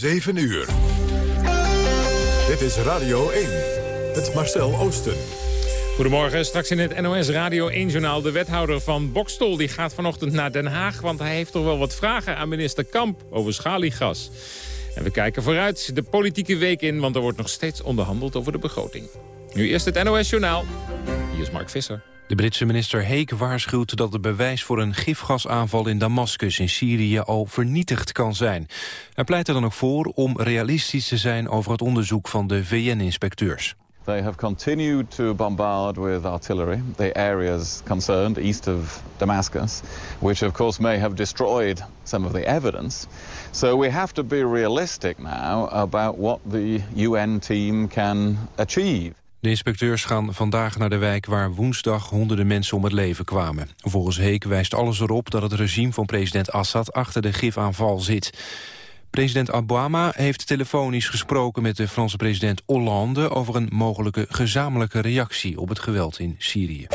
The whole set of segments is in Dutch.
7 uur. Dit is Radio 1. Het Marcel Oosten. Goedemorgen, straks in het NOS Radio 1-journaal. De wethouder van Bokstol die gaat vanochtend naar Den Haag... want hij heeft toch wel wat vragen aan minister Kamp over schaliegas. En we kijken vooruit de politieke week in... want er wordt nog steeds onderhandeld over de begroting. Nu eerst het NOS-journaal. Hier is Mark Visser. De Britse minister Heek waarschuwt dat het bewijs voor een gifgasaanval in Damascus in Syrië al vernietigd kan zijn. Hij pleit er dan ook voor om realistisch te zijn over het onderzoek van de VN-inspecteurs. They have continued to bombard with artillery the areas concerned east of Damascus, which of course may have destroyed some of the evidence. So we have to be realistic now about what the UN team can achieve. De inspecteurs gaan vandaag naar de wijk waar woensdag honderden mensen om het leven kwamen. Volgens Heek wijst alles erop dat het regime van president Assad achter de gifaanval zit. President Obama heeft telefonisch gesproken met de Franse president Hollande... over een mogelijke gezamenlijke reactie op het geweld in Syrië.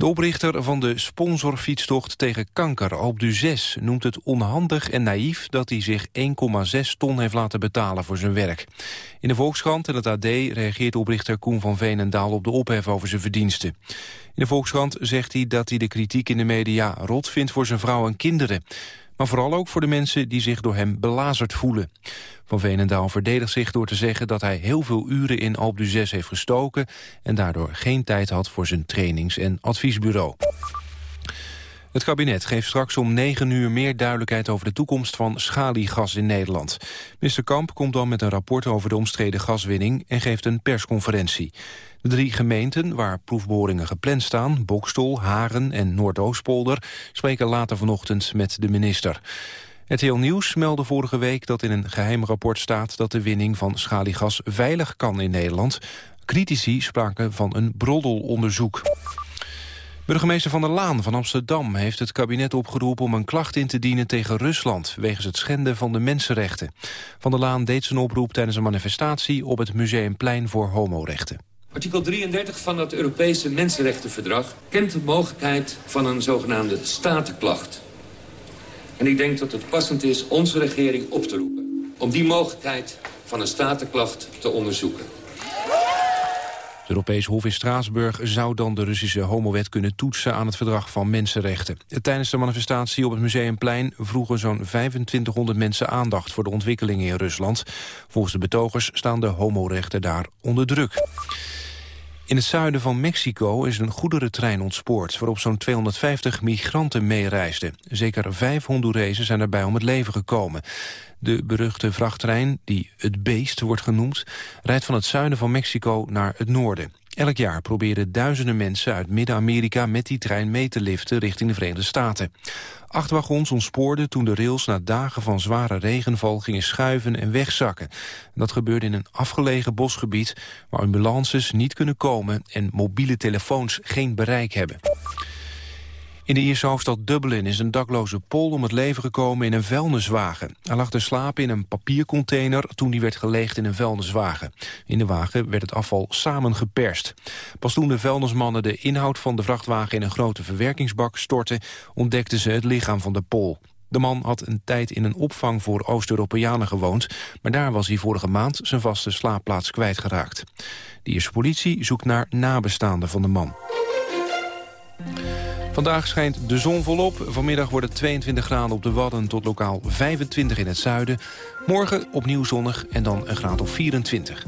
De oprichter van de sponsorfietstocht tegen kanker, Alp du 6, noemt het onhandig en naïef dat hij zich 1,6 ton heeft laten betalen voor zijn werk. In de Volkskrant en het AD reageert oprichter Koen van Veenendaal op de ophef over zijn verdiensten. In de Volkskrant zegt hij dat hij de kritiek in de media rot vindt voor zijn vrouw en kinderen maar vooral ook voor de mensen die zich door hem belazerd voelen. Van Veenendaal verdedigt zich door te zeggen dat hij heel veel uren in Alp du 6 heeft gestoken... en daardoor geen tijd had voor zijn trainings- en adviesbureau. Het kabinet geeft straks om 9 uur meer duidelijkheid over de toekomst van schaliegas in Nederland. Minister Kamp komt dan met een rapport over de omstreden gaswinning en geeft een persconferentie. De drie gemeenten waar proefboringen gepland staan, Bokstol, Haren en Noordoostpolder, spreken later vanochtend met de minister. Het heel Nieuws meldde vorige week dat in een geheim rapport staat dat de winning van schaliegas veilig kan in Nederland. Critici spraken van een broddelonderzoek. Burgemeester Van der Laan van Amsterdam heeft het kabinet opgeroepen om een klacht in te dienen tegen Rusland wegens het schenden van de mensenrechten. Van der Laan deed zijn oproep tijdens een manifestatie op het Museumplein voor homorechten. Artikel 33 van het Europese Mensenrechtenverdrag kent de mogelijkheid van een zogenaamde statenklacht. En ik denk dat het passend is onze regering op te roepen om die mogelijkheid van een statenklacht te onderzoeken. Het Europees Hof in Straatsburg zou dan de Russische homowet kunnen toetsen aan het verdrag van mensenrechten. Tijdens de manifestatie op het Museumplein vroegen zo'n 2500 mensen aandacht voor de ontwikkelingen in Rusland. Volgens de betogers staan de homorechten daar onder druk. In het zuiden van Mexico is een goederentrein ontspoord... waarop zo'n 250 migranten meereisden. Zeker vijf Hondurezen zijn erbij om het leven gekomen. De beruchte vrachttrein, die het Beest wordt genoemd... rijdt van het zuiden van Mexico naar het noorden. Elk jaar proberen duizenden mensen uit Midden-Amerika met die trein mee te liften richting de Verenigde Staten. Acht wagons ontspoorden toen de rails na dagen van zware regenval gingen schuiven en wegzakken. Dat gebeurde in een afgelegen bosgebied waar ambulances niet kunnen komen en mobiele telefoons geen bereik hebben. In de Ierse hoofdstad Dublin is een dakloze Pool om het leven gekomen in een vuilniswagen. Hij lag te slapen in een papiercontainer toen die werd geleegd in een vuilniswagen. In de wagen werd het afval samengeperst. Pas toen de vuilnismannen de inhoud van de vrachtwagen in een grote verwerkingsbak stortten, ontdekten ze het lichaam van de Pool. De man had een tijd in een opvang voor Oost-Europeanen gewoond... maar daar was hij vorige maand zijn vaste slaapplaats kwijtgeraakt. De Ierse politie zoekt naar nabestaanden van de man. Vandaag schijnt de zon volop. Vanmiddag wordt het 22 graden op de Wadden tot lokaal 25 in het zuiden. Morgen opnieuw zonnig en dan een graad of 24.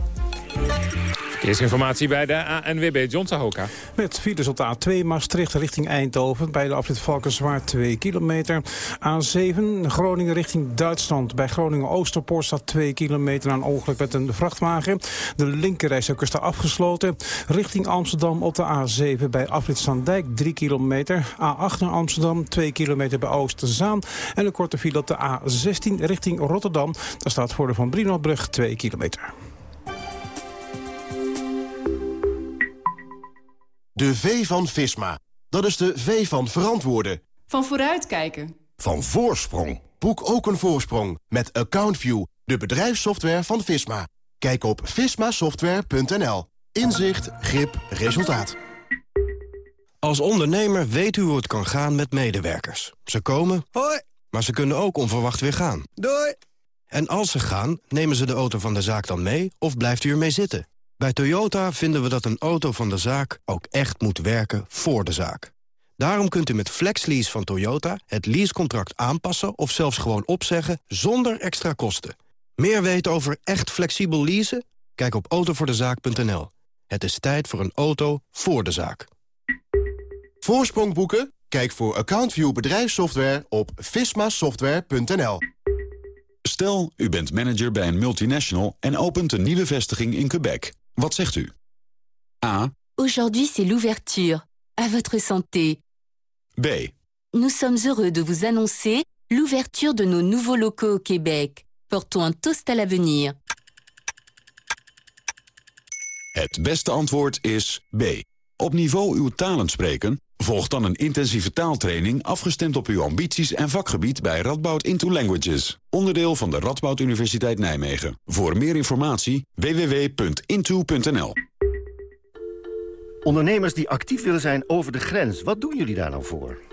Eerste informatie bij de ANWB, John Sahoka. Met files op de A2 Maastricht richting Eindhoven... bij de afrit Valkenswaard 2 kilometer. A7 Groningen richting Duitsland. Bij Groningen-Oosterpoort staat 2 kilometer... aan ongeluk met een vrachtwagen. De linkerrijstok is daar afgesloten. Richting Amsterdam op de A7 bij afrit Zandijk 3 kilometer. A8 naar Amsterdam 2 kilometer bij Oosterzaan. En een korte file op de A16 richting Rotterdam. Daar staat voor de Van Brinobrug 2 kilometer. De V van Visma. Dat is de V van verantwoorden. Van vooruitkijken. Van voorsprong. Boek ook een voorsprong met AccountView, de bedrijfssoftware van Visma. Kijk op vismasoftware.nl. Inzicht, grip, resultaat. Als ondernemer weet u hoe het kan gaan met medewerkers. Ze komen, hoi, maar ze kunnen ook onverwacht weer gaan. Doei. En als ze gaan, nemen ze de auto van de zaak dan mee of blijft u ermee zitten? Bij Toyota vinden we dat een auto van de zaak ook echt moet werken voor de zaak. Daarom kunt u met FlexLease van Toyota het leasecontract aanpassen... of zelfs gewoon opzeggen zonder extra kosten. Meer weten over echt flexibel leasen? Kijk op autovoordezaak.nl. Het is tijd voor een auto voor de zaak. Voorsprong boeken? Kijk voor AccountView bedrijfssoftware op vismasoftware.nl. Stel, u bent manager bij een multinational en opent een nieuwe vestiging in Quebec. Wat zegt u? A. Aujourd'hui c'est l'ouverture. À votre santé. B. Nous sommes heureux de vous annoncer l'ouverture de nos nouveaux locaux au Québec. Portons un toast à l'avenir. Het beste antwoord is B. Op niveau uw talen spreken? Volg dan een intensieve taaltraining afgestemd op uw ambities en vakgebied bij Radboud Into Languages. Onderdeel van de Radboud Universiteit Nijmegen. Voor meer informatie www.into.nl Ondernemers die actief willen zijn over de grens, wat doen jullie daar nou voor?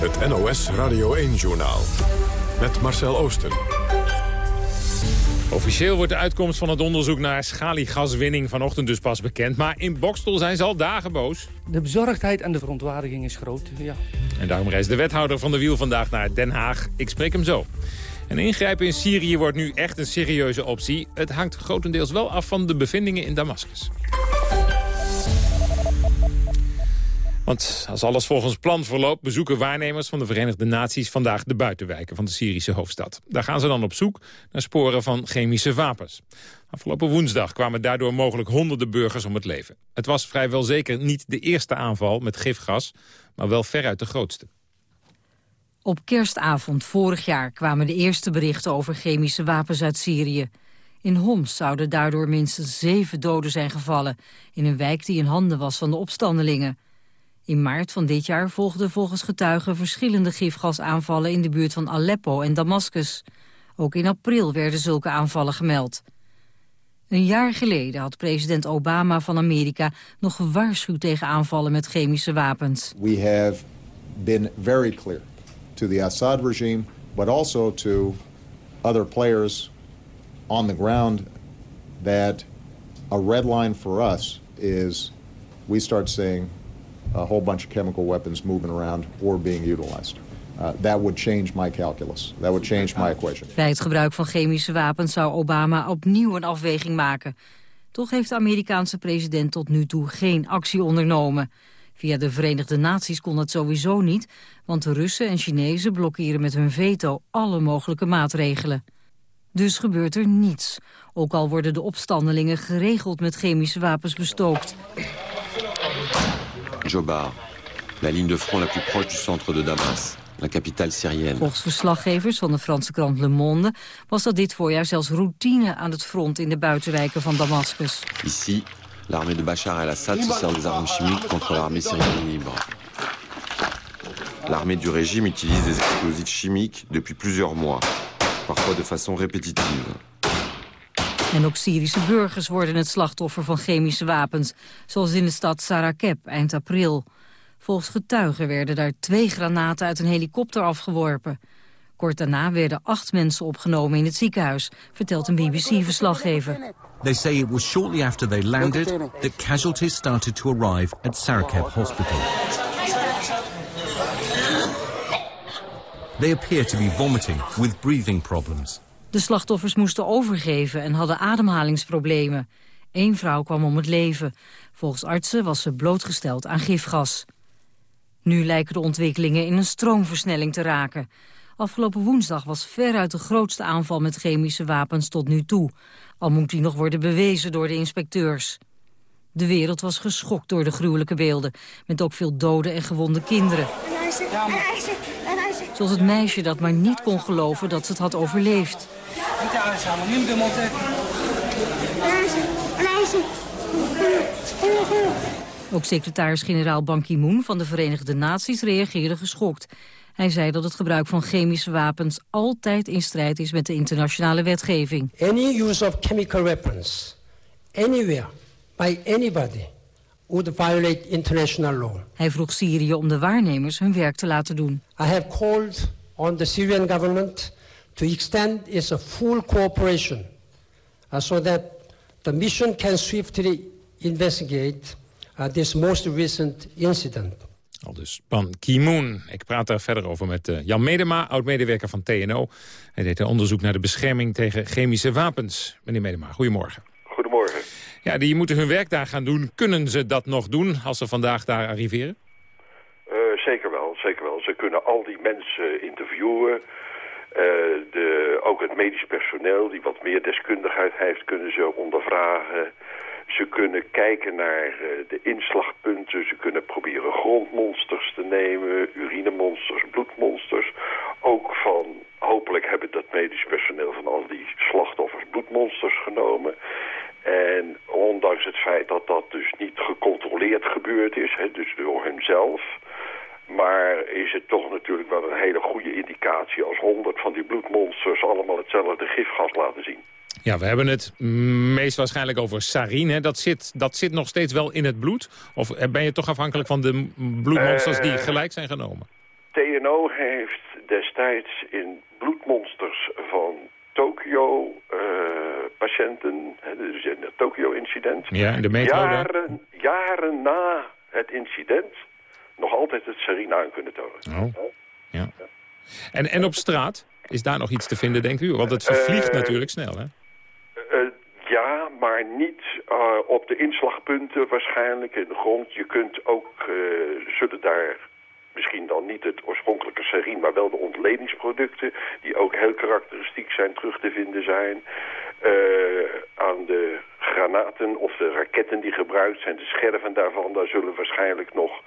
Het NOS Radio 1-journaal. Met Marcel Oosten. Officieel wordt de uitkomst van het onderzoek naar schaliegaswinning vanochtend dus pas bekend. Maar in Bokstel zijn ze al dagen boos. De bezorgdheid en de verontwaardiging is groot, ja. En daarom reist de wethouder van de wiel vandaag naar Den Haag. Ik spreek hem zo. En ingrijpen in Syrië wordt nu echt een serieuze optie. Het hangt grotendeels wel af van de bevindingen in Damascus. Want als alles volgens plan verloopt... bezoeken waarnemers van de Verenigde Naties vandaag de buitenwijken van de Syrische hoofdstad. Daar gaan ze dan op zoek naar sporen van chemische wapens. Afgelopen woensdag kwamen daardoor mogelijk honderden burgers om het leven. Het was vrijwel zeker niet de eerste aanval met gifgas, maar wel veruit de grootste. Op kerstavond vorig jaar kwamen de eerste berichten over chemische wapens uit Syrië. In Homs zouden daardoor minstens zeven doden zijn gevallen... in een wijk die in handen was van de opstandelingen. In maart van dit jaar volgden volgens getuigen verschillende gifgasaanvallen... in de buurt van Aleppo en Damascus. Ook in april werden zulke aanvallen gemeld. Een jaar geleden had president Obama van Amerika nog gewaarschuwd tegen aanvallen met chemische wapens. We have been very clear to the Assad regime, but also to other players on the ground that a red line for us is we start seeing a whole bunch of chemical weapons moving around or being utilized. Uh, that would change my calculus. That would change my equation. Bij het gebruik van chemische wapens zou Obama opnieuw een afweging maken. Toch heeft de Amerikaanse president tot nu toe geen actie ondernomen. Via de Verenigde Naties kon het sowieso niet, want de Russen en Chinezen blokkeren met hun veto alle mogelijke maatregelen. Dus gebeurt er niets, ook al worden de opstandelingen geregeld met chemische wapens bestookt. Jobar, la ligne de front la plus proche du centre de Damas. La capitale syrienne. Volgens verslaggevers van de Franse krant Le Monde was dat dit voorjaar zelfs routine aan het front in de buitenwijken van Damascus. Ici, l'armée de Bachar el-Assad se sert des armes chimiques contre l'armée syrienne libre. L'armée du régime utilise des explosifs chimiques depuis plusieurs mois, parfois de façon répétitive. En ook Syrische burgers worden het slachtoffer van chemische wapens, zoals in de stad Sarakeb eind april. Volgens getuigen werden daar twee granaten uit een helikopter afgeworpen. Kort daarna werden acht mensen opgenomen in het ziekenhuis, vertelt een BBC-verslaggever. They say it was shortly after they landed that casualties started to arrive at Sarakeb Hospital. They appear to be vomiting with breathing problems. De slachtoffers moesten overgeven en hadden ademhalingsproblemen. Eén vrouw kwam om het leven. Volgens artsen was ze blootgesteld aan gifgas. Nu lijken de ontwikkelingen in een stroomversnelling te raken. Afgelopen woensdag was veruit de grootste aanval met chemische wapens tot nu toe. Al moet die nog worden bewezen door de inspecteurs. De wereld was geschokt door de gruwelijke beelden, met ook veel doden en gewonde kinderen. Zoals het meisje dat maar niet kon geloven dat ze het had overleefd. Ook secretaris-generaal Ban Ki-moon van de Verenigde Naties reageerde geschokt. Hij zei dat het gebruik van chemische wapens altijd in strijd is met de internationale wetgeving. Any use of chemical weapons, anywhere, by anybody, would violate international law. Hij vroeg Syrië om de waarnemers hun werk te laten doen. I have called on the Syrian government to extend its full cooperation uh, so that the mission can swiftly investigate uh, this most recent incident. Al dus Ban Ki-moon. Ik praat daar verder over met uh, Jan Medema, oud-medewerker van TNO. Hij deed een onderzoek naar de bescherming tegen chemische wapens. Meneer Medema, goedemorgen. Goedemorgen. Ja, die moeten hun werk daar gaan doen. Kunnen ze dat nog doen als ze vandaag daar arriveren? Uh, zeker wel, zeker wel. Ze kunnen al die mensen interviewen. Uh, de, ook het medisch personeel die wat meer deskundigheid heeft, kunnen ze ondervragen. Ze kunnen kijken naar uh, de inslagpunten. Ze kunnen proberen grondmonsters te nemen, urinemonsters, bloedmonsters. Ook van, hopelijk hebben dat medisch personeel van al die slachtoffers bloedmonsters genomen. En ondanks het feit dat dat dus niet gecontroleerd gebeurd is, hè, dus door hemzelf... Maar is het toch natuurlijk wel een hele goede indicatie als honderd van die bloedmonsters allemaal hetzelfde gifgas laten zien. Ja, we hebben het meest waarschijnlijk over sarin. Hè? Dat, zit, dat zit nog steeds wel in het bloed? Of ben je toch afhankelijk van de bloedmonsters die gelijk zijn genomen? TNO heeft destijds in bloedmonsters van Tokio-patiënten, dus in het Tokio-incident... Ja, jaren, jaren na het incident nog altijd het sarin aan kunnen tonen. Oh, ja. En, en op straat? Is daar nog iets te vinden, denkt u? Want het vervliegt uh, natuurlijk snel, hè? Uh, ja, maar niet uh, op de inslagpunten waarschijnlijk in de grond. Je kunt ook, zullen daar misschien dan niet het oorspronkelijke sarin, maar wel de ontledingsproducten, die ook heel karakteristiek zijn, terug te vinden zijn. aan de granaten of de raketten die gebruikt zijn, de scherven daarvan, daar zullen waarschijnlijk nog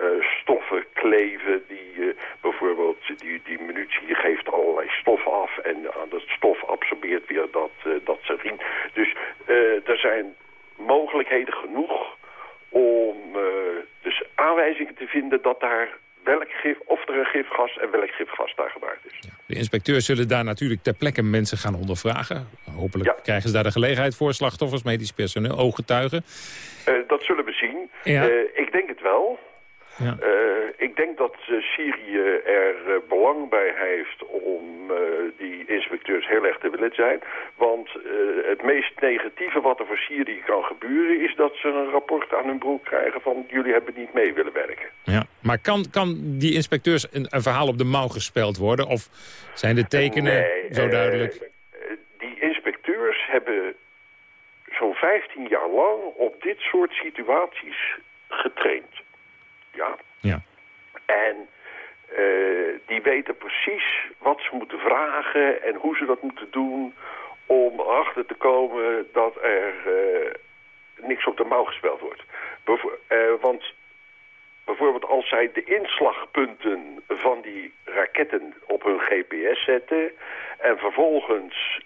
uh, stoffen kleven die bijvoorbeeld die, die munitie geeft allerlei stof af en aan dat stof absorbeert weer dat, dat sarin. Dus er zijn mogelijkheden genoeg om dus aanwijzingen te vinden dat daar welk gif, of er een gifgas en welk gifgas daar gebruikt is. De inspecteurs zullen daar natuurlijk ter plekke mensen gaan ondervragen. Hopelijk ja. krijgen ze daar de gelegenheid voor, slachtoffers, medisch personeel, ooggetuigen. dat zullen we zien. Ja. ik denk het wel. Ja. Uh, ik denk dat uh, Syrië er uh, belang bij heeft om die inspecteurs heel erg te willen zijn. Want het meest negatieve wat er voor Syrië kan gebeuren... is dat ze een rapport aan hun broek krijgen van... jullie hebben niet mee willen werken. Ja. Maar kan, kan die inspecteurs een, een verhaal op de mouw gespeld worden? Of zijn de tekenen nee, zo duidelijk? die inspecteurs hebben zo'n 15 jaar lang op dit soort situaties getraind. Ja. ja. En uh, die weten precies wat ze moeten vragen en hoe ze dat moeten doen om erachter te komen dat er uh, niks op de mouw gespeld wordt. Uh, want bijvoorbeeld als zij de inslagpunten van die raketten op hun GPS zetten en vervolgens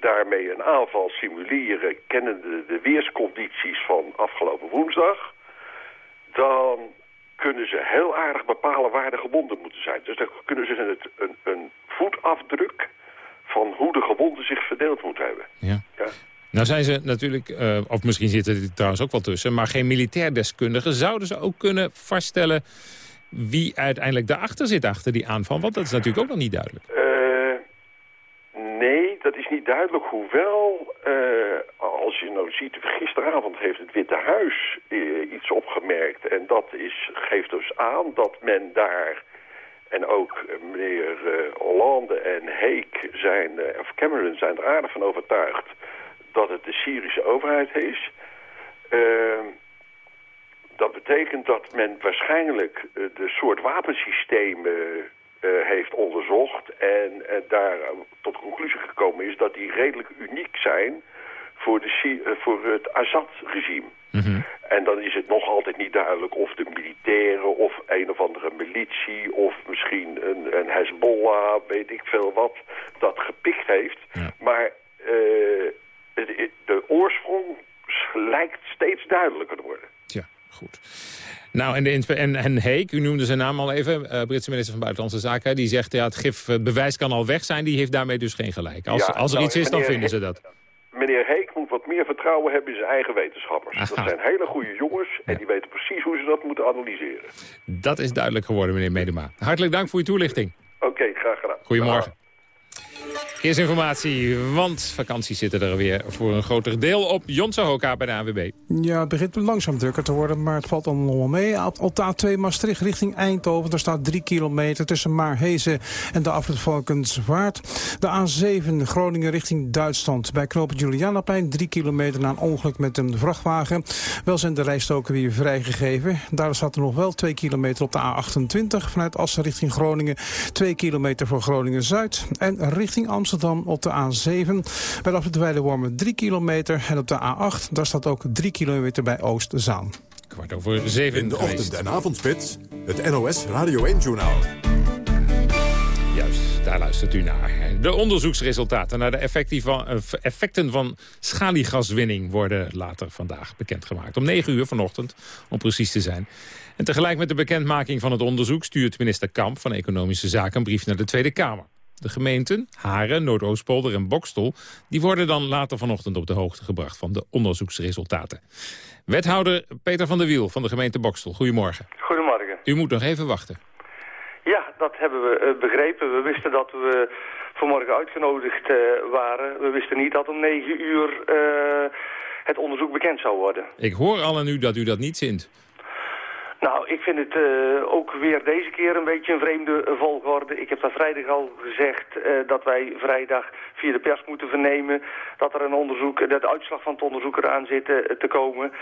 daarmee een aanval simuleren kennende de weerscondities van afgelopen woensdag, dan kunnen ze heel aardig bepalen waar de gewonden moeten zijn. Dus dan kunnen ze het, een, een voetafdruk van hoe de gewonden zich verdeeld moeten hebben. Ja. ja. Nou zijn ze natuurlijk, uh, of misschien zitten er trouwens ook wel tussen... maar geen militair deskundige. Zouden ze ook kunnen vaststellen wie uiteindelijk daarachter zit achter die aanval? Want dat is natuurlijk ook nog niet duidelijk. Uh, nee, dat is niet duidelijk. Hoewel, uh, als je nou ziet, gisteravond heeft het Witte Huis uh, iets opgemerkt. En dat is, geeft dus aan dat men daar, en ook meneer Hollande en Heek zijn, of Cameron zijn er aardig van overtuigd dat het de Syrische overheid is. dat betekent dat men waarschijnlijk de soort wapensystemen uh, heeft onderzocht en uh, daar tot de conclusie gekomen is dat die redelijk uniek zijn voor, de, eh, voor het Assad-regime. En dan is het nog altijd niet duidelijk of de militairen of een of andere militie of misschien een, een Hezbollah, weet ik veel wat, dat gepikt heeft. Maar eh, het- de oorsprong lijkt steeds duidelijker te worden. Tja, goed. Nou, en, de, en, en Heek, u noemde zijn naam al even, eh, Britse minister van Buitenlandse Zaken... die zegt, ja, het gifbewijs kan al weg zijn, die heeft daarmee dus geen gelijk. Als, Ja, als er nou, iets is, dan vinden ze dat. Meneer Heek moet wat meer vertrouwen hebben in zijn eigen wetenschappers. Aha. Dat zijn hele goede jongens en die weten precies hoe ze dat moeten analyseren. Dat is duidelijk geworden, meneer Medema. Hartelijk dank voor uw toelichting. Oké, graag gedaan. Goedemorgen. Verkeersinformatie, want vakanties zitten er weer voor een groter deel op. Jonse Hoka bij de AWB. Ja, het begint langzaam drukker te worden, maar het valt allemaal mee. Op op de A2 Maastricht richting Eindhoven. Daar staat 3 kilometer tussen Maarhezen en de afrit Valkenswaard. De A7 Groningen richting Duitsland. Bij knopen Julianaplein 3 kilometer na een ongeluk met een vrachtwagen. Wel zijn de rijstoken weer vrijgegeven. Daar staat er nog wel 2 kilometer op de A28 vanuit Assen richting Groningen. 2 kilometer voor Groningen-Zuid. En richting Amsterdam op de A7. Bij de Weidewormen 3 kilometer. En op de A8, daar staat ook 3 kilometer bij Oost-Zaan. Kwart over zeven In de geweest. ochtend- en avondspits, het NOS Radio 1-journaal. Juist, daar luistert u naar. De onderzoeksresultaten naar de van, eh, effecten van schaliegaswinning... worden later vandaag bekendgemaakt. Om 9 uur vanochtend, om precies te zijn. En tegelijk met de bekendmaking van het onderzoek... stuurt minister Kamp van Economische Zaken een brief naar de Tweede Kamer. De gemeenten, Haren, Noordoostpolder en Bokstel... die worden dan later vanochtend op de hoogte gebracht van de onderzoeksresultaten. Wethouder Peter van der Wiel van de gemeente Bokstel, goedemorgen. Goedemorgen. U moet nog even wachten. Ja, dat hebben we eh, begrepen. We wisten dat we vanmorgen uitgenodigd eh, waren. We wisten niet dat om negen uur eh, het onderzoek bekend zou worden. Ik hoor al aan u dat u dat niet zint. Nou, ik vind het eh, ook weer deze keer een beetje een vreemde volgorde. Ik heb daar vrijdag al gezegd eh, dat wij vrijdag via de pers moeten vernemen dat er een onderzoek, dat de uitslag van het onderzoek eraan zit eh, te komen.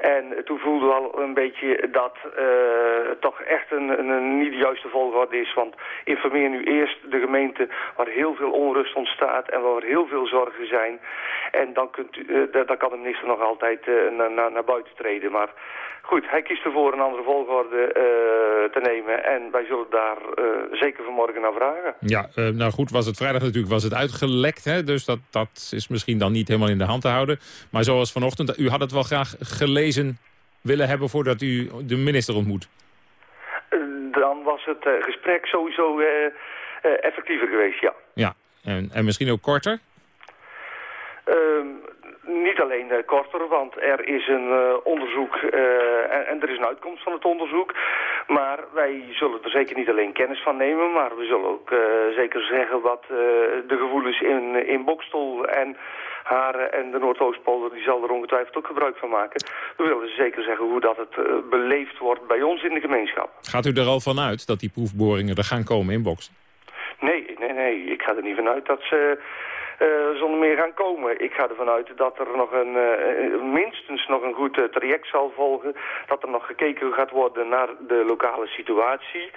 En toen voelden we al een beetje dat eh, toch echt een, een, niet de juiste volgorde is. Want informeer nu eerst de gemeente waar heel veel onrust ontstaat en waar heel veel zorgen zijn. En dan, kunt u, da- dan kan de minister nog altijd naar, naar buiten treden. Maar goed, hij kiest ervoor een andere volgorde eh, te nemen. En wij zullen daar eh, zeker vanmorgen naar vragen. Ja, eh, nou goed, was het vrijdag natuurlijk was het uitgelekt. Hè? Dus dat, dat is misschien dan niet helemaal in de hand te houden. Maar zoals vanochtend, u had het wel graag gelezen willen hebben voordat u de minister ontmoet. Dan was het gesprek sowieso effectiever geweest, ja. Ja, en, en misschien ook korter. Ehm, niet alleen korter, want er is een eh, onderzoek eh, en, en er is een uitkomst van het onderzoek. Maar wij zullen er zeker niet alleen kennis van nemen, maar we zullen ook eh, zeker zeggen wat de gevoelens in, in Bokstel en Haren en de Noordoostpolder, die zal er ongetwijfeld ook gebruik van maken. We willen zeker zeggen hoe dat het beleefd wordt bij ons in de gemeenschap. Gaat u er al van uit dat die proefboringen er gaan komen in Boks? Nee, nee, nee. Ik ga er niet vanuit dat ze zonder meer gaan komen. Ik ga ervan uit dat er nog een, eh, minstens nog een goed eh, traject zal volgen. Dat er nog gekeken gaat worden naar de lokale situatie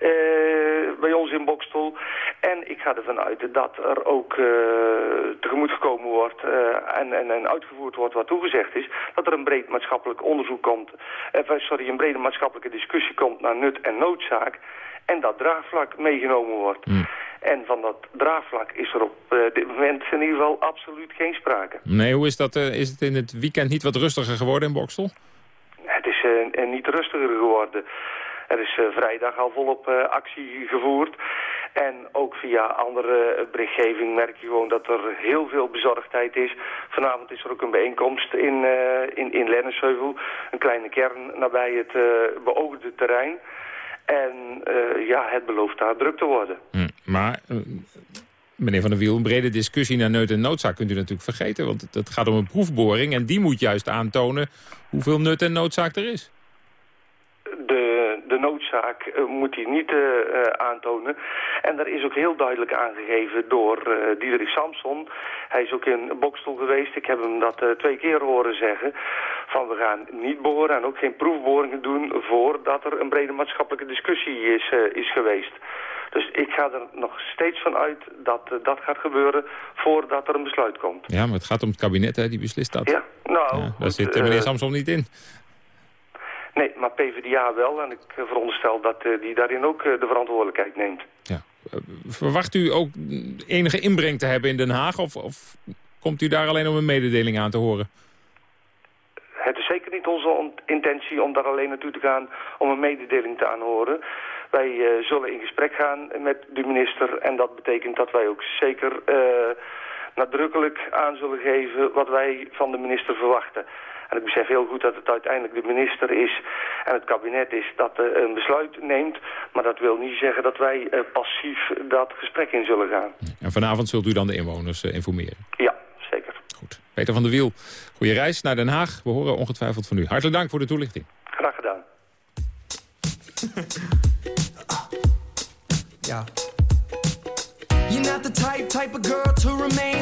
eh, bij ons in Bokstel. En ik ga ervan uit dat er ook eh, tegemoet gekomen wordt eh, en, en, en uitgevoerd wordt wat toegezegd is. Dat er een breed maatschappelijk onderzoek komt, eh, sorry, een brede maatschappelijke discussie komt naar nut en noodzaak. En dat draagvlak meegenomen wordt. En van dat draagvlak is er op eh, dit moment in ieder geval absoluut geen sprake. Nee, hoe is dat? eh, is het in het weekend niet wat rustiger geworden in Bokstel? Het is eh, niet rustiger geworden. Er is vrijdag al volop actie gevoerd. En ook via andere berichtgeving merk je gewoon dat er heel veel bezorgdheid is. Vanavond is er ook een bijeenkomst in, eh in, in Lennesheuvel. Een kleine kern nabij het eh, beoogde terrein. En ja, het belooft daar druk te worden. Hm, Maar, eh, meneer Van der Wiel, een brede discussie naar nut en noodzaak kunt u natuurlijk vergeten. Want het, gaat om een proefboring en die moet juist aantonen hoeveel nut en noodzaak er is. De, de noodzaak uh, moet hij niet uh, aantonen. En daar is ook heel duidelijk aangegeven door uh, Diederik Samson. Hij is ook in Bokstel geweest. Ik heb hem dat twee keer horen zeggen. Van we gaan niet boren en ook geen proefboringen doen voordat er een brede maatschappelijke discussie is, is geweest. Dus ik ga er nog steeds van uit dat uh, dat gaat gebeuren voordat er een besluit komt. Ja, maar het gaat om het kabinet, hè, die beslist dat. Ja, nou... Ja, daar zit uh, meneer Samson niet in. Nee, maar PvdA wel. En ik veronderstel dat uh, die daarin ook de verantwoordelijkheid neemt. Ja. verwacht u ook enige inbreng te hebben in Den Haag? Of, of komt u daar alleen om een mededeling aan te horen? Het is zeker niet onze intentie om daar alleen naartoe te gaan om een mededeling te aanhoren. Wij uh, zullen in gesprek gaan met de minister en dat betekent dat wij ook zeker uh, nadrukkelijk aan zullen geven wat wij van de minister verwachten. En ik besef heel goed dat het uiteindelijk de minister is en het kabinet is dat uh, een besluit neemt. Maar dat wil niet zeggen dat wij passief dat gesprek in zullen gaan. En vanavond zult u dan de inwoners informeren? Ja, zeker. Goed. Peter van der Wiel, goede reis naar Den Haag. We horen ongetwijfeld van u. Hartelijk dank voor de toelichting. Yeah. You're not the type, type of girl to remain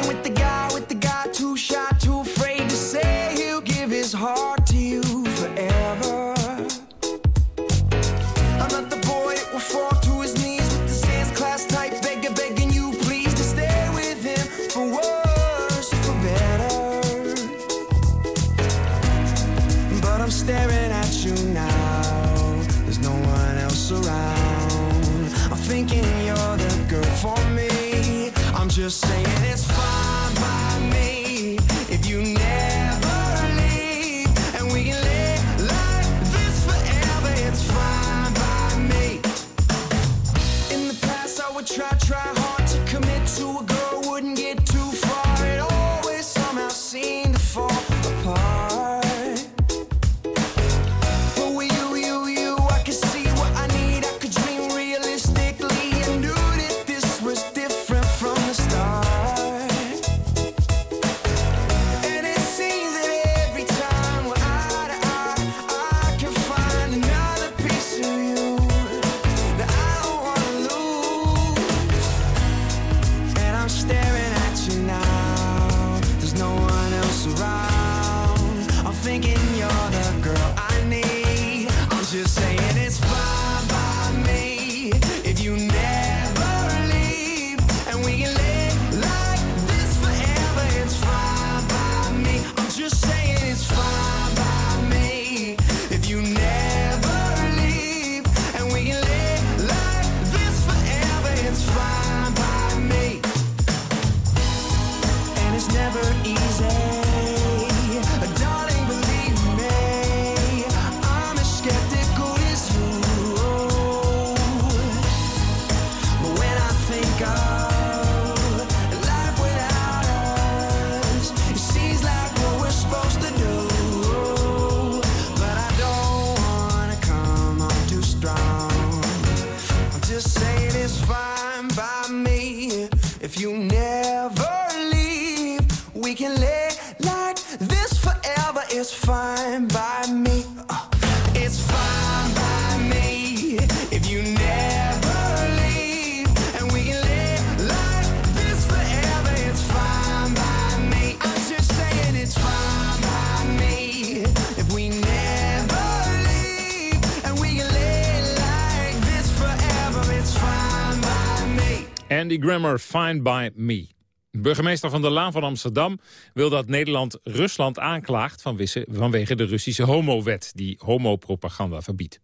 Andy Grammer, Fine By Me. Burgemeester van der Laan van Amsterdam wil dat Nederland Rusland aanklaagt vanwege de Russische homowet die homopropaganda verbiedt.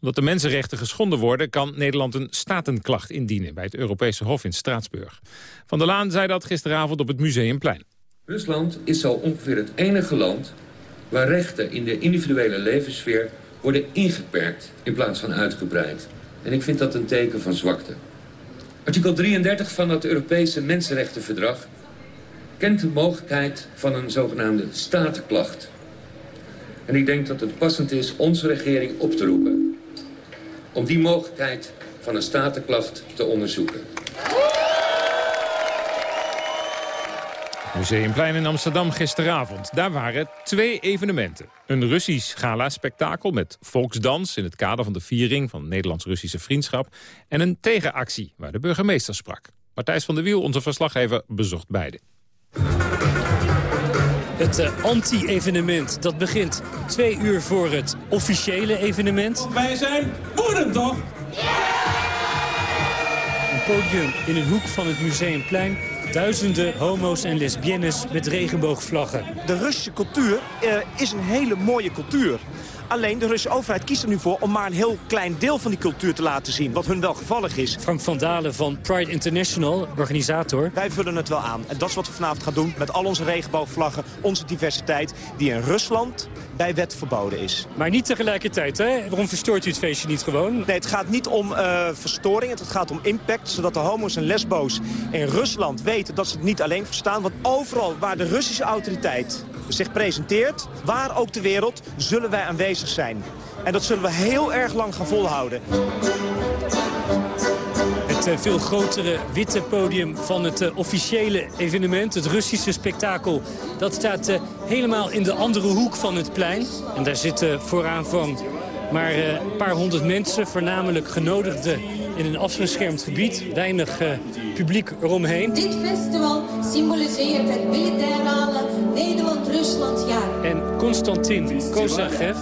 Omdat de mensenrechten geschonden worden kan Nederland een statenklacht indienen bij het Europese Hof in Straatsburg. Van der Laan zei dat gisteravond op het Museumplein. Rusland is zo ongeveer het enige land waar rechten in de individuele levenssfeer worden ingeperkt in plaats van uitgebreid. En ik vind dat een teken van zwakte. Artikel 33 van het Europese Mensenrechtenverdrag kent de mogelijkheid van een zogenaamde statenklacht. En ik denk dat het passend is onze regering op te roepen om die mogelijkheid van een statenklacht te onderzoeken. Museumplein in Amsterdam gisteravond. Daar waren twee evenementen. Een Russisch gala-spektakel met volksdans... in het kader van de viering van Nederlands-Russische vriendschap... en een tegenactie waar de burgemeester sprak. Matthijs van der Wiel, onze verslaggever, bezocht beide. Het uh, anti-evenement, dat begint twee uur voor het officiële evenement. Wij zijn woedend, toch? Een podium in een hoek van het Museumplein. Duizenden homo's en lesbiennes met regenboogvlaggen. De Russische cultuur uh, is een hele mooie cultuur. Alleen de Russische overheid kiest er nu voor om maar een heel klein deel van die cultuur te laten zien. Wat hun wel gevallig is. Frank van Dalen van Pride International, organisator. Wij vullen het wel aan. En dat is wat we vanavond gaan doen met al onze regenboogvlaggen, onze diversiteit. Die in Rusland bij wet verboden is. Maar niet tegelijkertijd, hè? Waarom verstoort u het feestje niet gewoon? Nee, het gaat niet om uh, verstoring, het gaat om impact. Zodat de homo's en lesbo's in Rusland weten dat ze het niet alleen verstaan. Want overal waar de Russische autoriteit zich presenteert, waar ook ter wereld, zullen wij aanwezig zijn. En dat zullen we heel erg lang gaan volhouden. Het uh, veel grotere witte podium van het uh, officiële evenement, het Russische spektakel... dat staat uh, helemaal in de andere hoek van het plein. En daar zitten vooraan van maar een paar honderd mensen, voornamelijk genodigden in een afgeschermd gebied. Weinig uh, publiek eromheen. Dit festival symboliseert het bilaterale Nederland-Rusland jaar. En Konstantin Kozachev,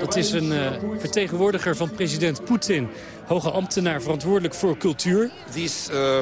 dat is een uh, vertegenwoordiger van president Poetin. Hoge ambtenaar verantwoordelijk voor cultuur. This, uh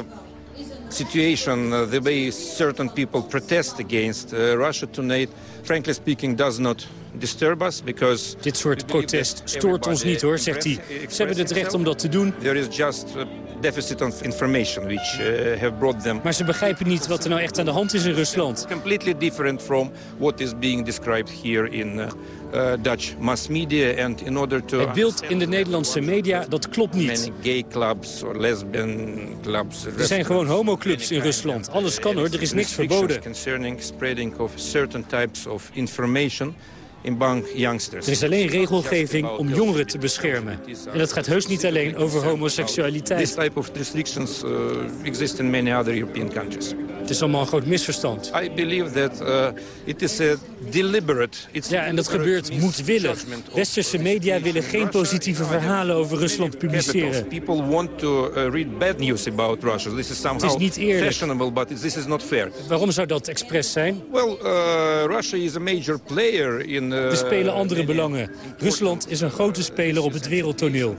situation, uh, the way certain people protest against uh, Russia tonight, frankly speaking, does not disturb us because Dit soort protest stoort ons niet hoor, zegt hij. Ze hebben het recht om dat te doen. There is just a deficit of information which uh, have brought them. Maar ze begrijpen niet wat er nou echt aan de hand is in Rusland. Completely different from what is being described here in uh, uh, Dutch mass media and in order to Het beeld in de Nederlandse media, dat klopt niet. Gay clubs or lesbian clubs. Er zijn gewoon homoclubs in Rusland. Alles kan hoor, er is niks verboden. concerning spreading of certain types of information among youngsters. Er is alleen regelgeving om jongeren te beschermen. En dat gaat heus niet alleen over homoseksualiteit. This type of restrictions uh, exist in many other European countries. Het is allemaal een groot misverstand. I believe that uh, it is a deliberate. It's ja, en dat gebeurt moedwillig. Westerse media willen geen positieve verhalen over Rusland publiceren. People want to uh, read bad news about Russia. This is somehow het is niet eerlijk. fashionable, but this is not fair. Waarom zou dat expres zijn? Well, uh, Russia is a major player in. Er spelen andere belangen. Rusland is een grote speler op het wereldtoneel.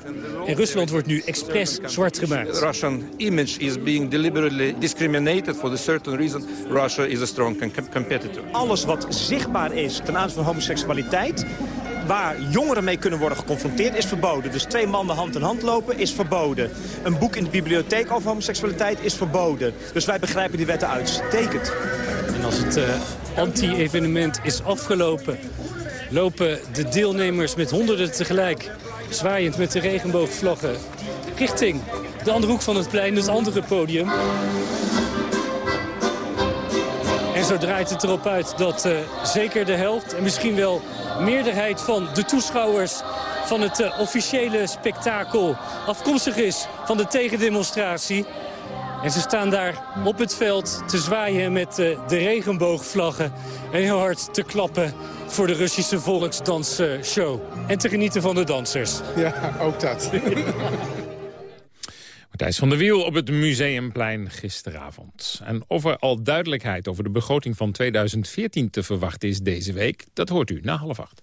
En Rusland wordt nu expres zwart gemaakt. Russian image is being deliberately discriminated for the certain reason. Russia is a strong competitor. Alles wat zichtbaar is ten aanzien van homoseksualiteit waar jongeren mee kunnen worden geconfronteerd is verboden. Dus twee mannen hand in hand lopen is verboden. Een boek in de bibliotheek over homoseksualiteit is verboden. Dus wij begrijpen die wetten uitstekend. En als het uh, anti-evenement is afgelopen lopen de deelnemers met honderden tegelijk... zwaaiend met de regenboogvlaggen richting de andere hoek van het plein, het andere podium. En zo draait het erop uit dat uh, zeker de helft en misschien wel meerderheid van de toeschouwers van het uh, officiële spektakel afkomstig is van de tegendemonstratie. En ze staan daar op het veld te zwaaien met uh, de regenboogvlaggen en heel hard te klappen voor de Russische volksdansshow. En te genieten van de dansers. Ja, ook dat. Matthijs van der Wiel op het Museumplein gisteravond. En of er al duidelijkheid over de begroting van 2014 te verwachten is deze week... dat hoort u na half acht.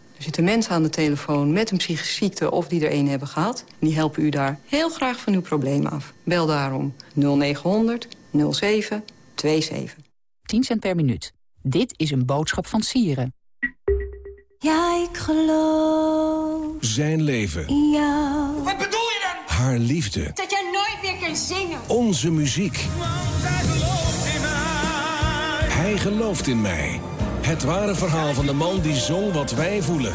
Er zitten mensen aan de telefoon met een psychische ziekte of die er een hebben gehad. Die helpen u daar heel graag van uw probleem af. Bel daarom 0900 07 27. 10 cent per minuut. Dit is een boodschap van Sieren. Ja, ik geloof Zijn leven. in jou. Wat bedoel je dan? Haar liefde. Dat jij nooit meer kunt zingen. Onze muziek. Hij gelooft in mij. Het ware verhaal van de man die zong wat wij voelen.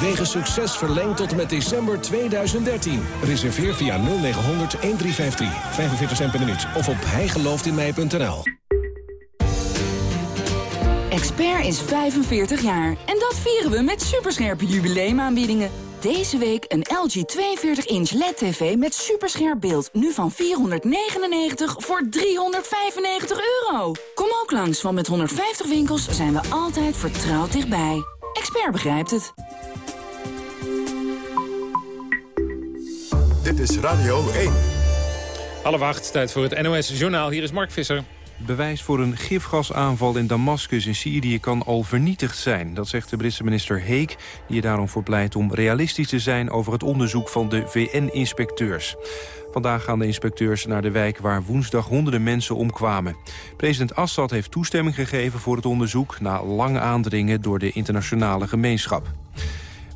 Wegens succes verlengd tot met december 2013. Reserveer via 0900 1353. 45 cent per minuut. Of op hijgelooftinmij.nl. Expert is 45 jaar en dat vieren we met superscherpe jubileumaanbiedingen. Deze week een LG 42-inch LED-TV met superscherp beeld. Nu van 499 voor 395 euro. Kom ook langs, want met 150 winkels zijn we altijd vertrouwd dichtbij. Expert begrijpt het. Dit is Radio 1. Half acht, tijd voor het NOS-journaal. Hier is Mark Visser. Bewijs voor een gifgasaanval in Damascus in Syrië kan al vernietigd zijn. Dat zegt de Britse minister Heek, die er daarom voor pleit om realistisch te zijn over het onderzoek van de VN-inspecteurs. Vandaag gaan de inspecteurs naar de wijk waar woensdag honderden mensen omkwamen. President Assad heeft toestemming gegeven voor het onderzoek... na lang aandringen door de internationale gemeenschap.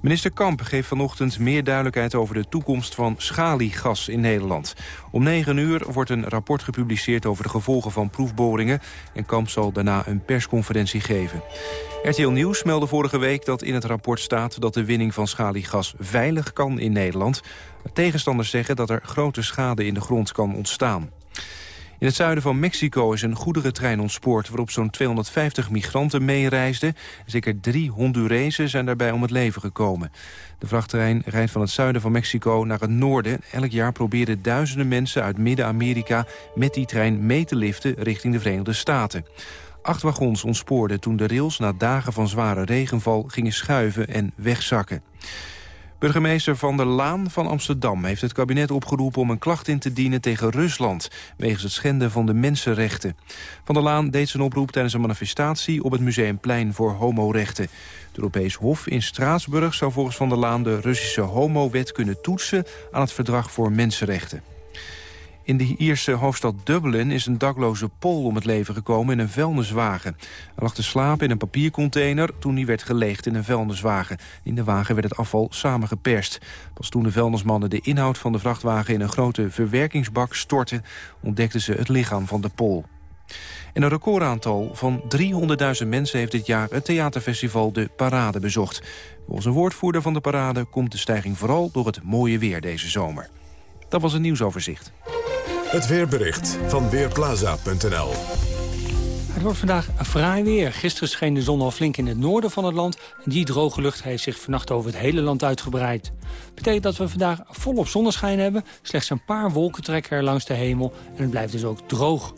Minister Kamp geeft vanochtend meer duidelijkheid over de toekomst van schaliegas in Nederland. Om 9 uur wordt een rapport gepubliceerd over de gevolgen van proefboringen... en Kamp zal daarna een persconferentie geven. RTL Nieuws meldde vorige week dat in het rapport staat... dat de winning van schaliegas veilig kan in Nederland. Tegenstanders zeggen dat er grote schade in de grond kan ontstaan. In het zuiden van Mexico is een goederentrein ontspoord... waarop zo'n 250 migranten meereisden. Zeker drie Hondurezen zijn daarbij om het leven gekomen. De vrachttrein rijdt van het zuiden van Mexico naar het noorden. Elk jaar proberen duizenden mensen uit Midden-Amerika... met die trein mee te liften richting de Verenigde Staten. Acht wagons ontspoorden toen de rails na dagen van zware regenval... gingen schuiven en wegzakken. Burgemeester Van der Laan van Amsterdam heeft het kabinet opgeroepen om een klacht in te dienen tegen Rusland wegens het schenden van de mensenrechten. Van der Laan deed zijn oproep tijdens een manifestatie op het Museumplein voor homorechten. Het Europees Hof in Straatsburg zou volgens Van der Laan de Russische homowet kunnen toetsen aan het Verdrag voor Mensenrechten. In de Ierse hoofdstad Dublin is een dakloze Pool om het leven gekomen in een vuilniswagen. Hij lag te slapen in een papiercontainer toen hij werd geleegd in een vuilniswagen. In de wagen werd het afval samengeperst. Pas toen de vuilnismannen de inhoud van de vrachtwagen in een grote verwerkingsbak stortten... ontdekten ze het lichaam van de Pool. En een recordaantal van 300.000 mensen heeft dit jaar het theaterfestival De Parade bezocht. Volgens een woordvoerder van de Parade komt de stijging vooral door het mooie weer deze zomer. Dat was een nieuwsoverzicht. Het weerbericht van Weerplaza.nl Het wordt vandaag een fraai weer. Gisteren scheen de zon al flink in het noorden van het land. En die droge lucht heeft zich vannacht over het hele land uitgebreid. betekent dat we vandaag volop zonneschijn hebben. Slechts een paar wolken trekken er langs de hemel. En het blijft dus ook droog.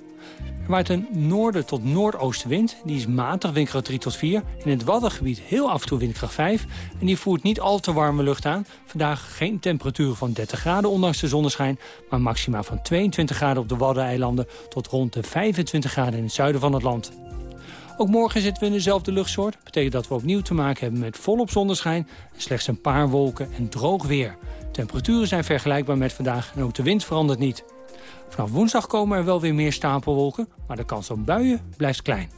Er waait een noorden tot noordoostenwind. Die is matig, windkracht 3 tot 4. In het Waddengebied heel af en toe windkracht 5. En die voert niet al te warme lucht aan. Vandaag geen temperaturen van 30 graden ondanks de zonneschijn. Maar maxima van 22 graden op de Waddeneilanden... tot rond de 25 graden in het zuiden van het land. Ook morgen zitten we in dezelfde luchtsoort. Betekent dat we opnieuw te maken hebben met volop zonneschijn... slechts een paar wolken en droog weer. Temperaturen zijn vergelijkbaar met vandaag en ook de wind verandert niet. Vanaf woensdag komen er wel weer meer stapelwolken, maar de kans op buien blijft klein.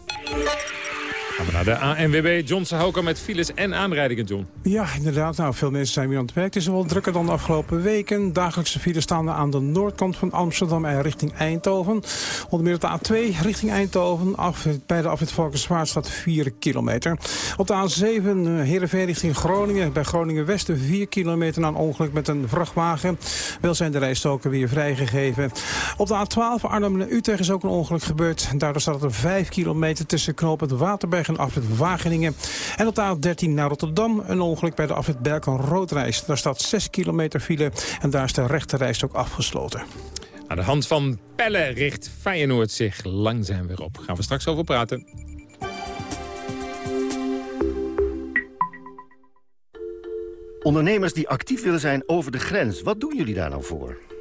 Gaan we naar de ANWB. John Sahoka met files en aanrijdingen, John. Ja, inderdaad. Nou, veel mensen zijn weer aan het werk. Het is wel drukker dan de afgelopen weken. Dagelijkse files staan aan de noordkant van Amsterdam en richting Eindhoven. Onder meer op de A2 richting Eindhoven. Af, bij de afrit Valkenswaard staat 4 kilometer. Op de A7 uh, Heerenveen richting Groningen. Bij Groningen Westen 4 kilometer na een ongeluk met een vrachtwagen. Wel zijn de rijstoken weer vrijgegeven. Op de A12 Arnhem en Utrecht is ook een ongeluk gebeurd. Daardoor staat er 5 kilometer tussen knooppunt Waterberg en afrit Wageningen. En op de A13 naar Rotterdam een ongeluk bij de afrit Berken Roodreis. Daar staat 6 kilometer file en daar is de rechterreis ook afgesloten. Aan de hand van Pelle richt Feyenoord zich langzaam weer op. Gaan we straks over praten. Ondernemers die actief willen zijn over de grens, wat doen jullie daar nou voor?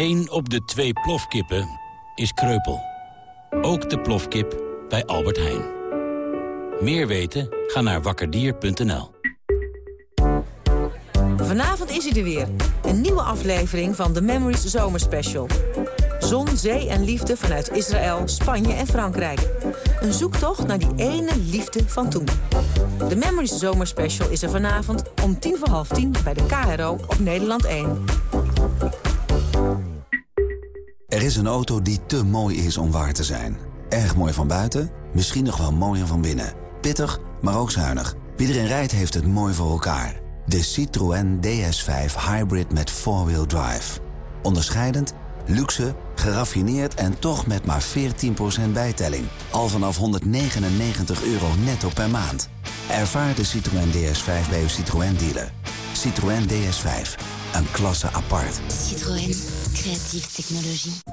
Eén op de twee plofkippen is kreupel. Ook de plofkip bij Albert Heijn. Meer weten? Ga naar wakkerdier.nl. Vanavond is hij er weer. Een nieuwe aflevering van The Memories Zomerspecial. Zon, zee en liefde vanuit Israël, Spanje en Frankrijk. Een zoektocht naar die ene liefde van toen. The Memories Zomerspecial is er vanavond om tien voor half tien bij de KRO op Nederland 1. Er is een auto die te mooi is om waar te zijn. Erg mooi van buiten, misschien nog wel mooier van binnen. Pittig, maar ook zuinig. Wie erin rijdt heeft het mooi voor elkaar. De Citroën DS5 Hybrid met 4-wheel drive. Onderscheidend, luxe, geraffineerd en toch met maar 14% bijtelling. Al vanaf 199 euro netto per maand. Ervaar de Citroën DS5 bij uw Citroën dealer. Citroën DS5, een klasse apart. Citroën, creatieve technologie.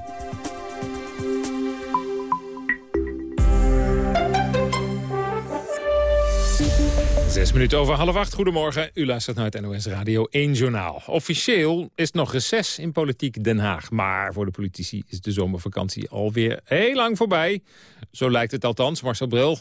Zes minuten over half acht. Goedemorgen. U luistert naar het NOS Radio 1 Journaal. Officieel is het nog reces in politiek Den Haag. Maar voor de politici is de zomervakantie alweer heel lang voorbij. Zo lijkt het althans. Marcel Bril.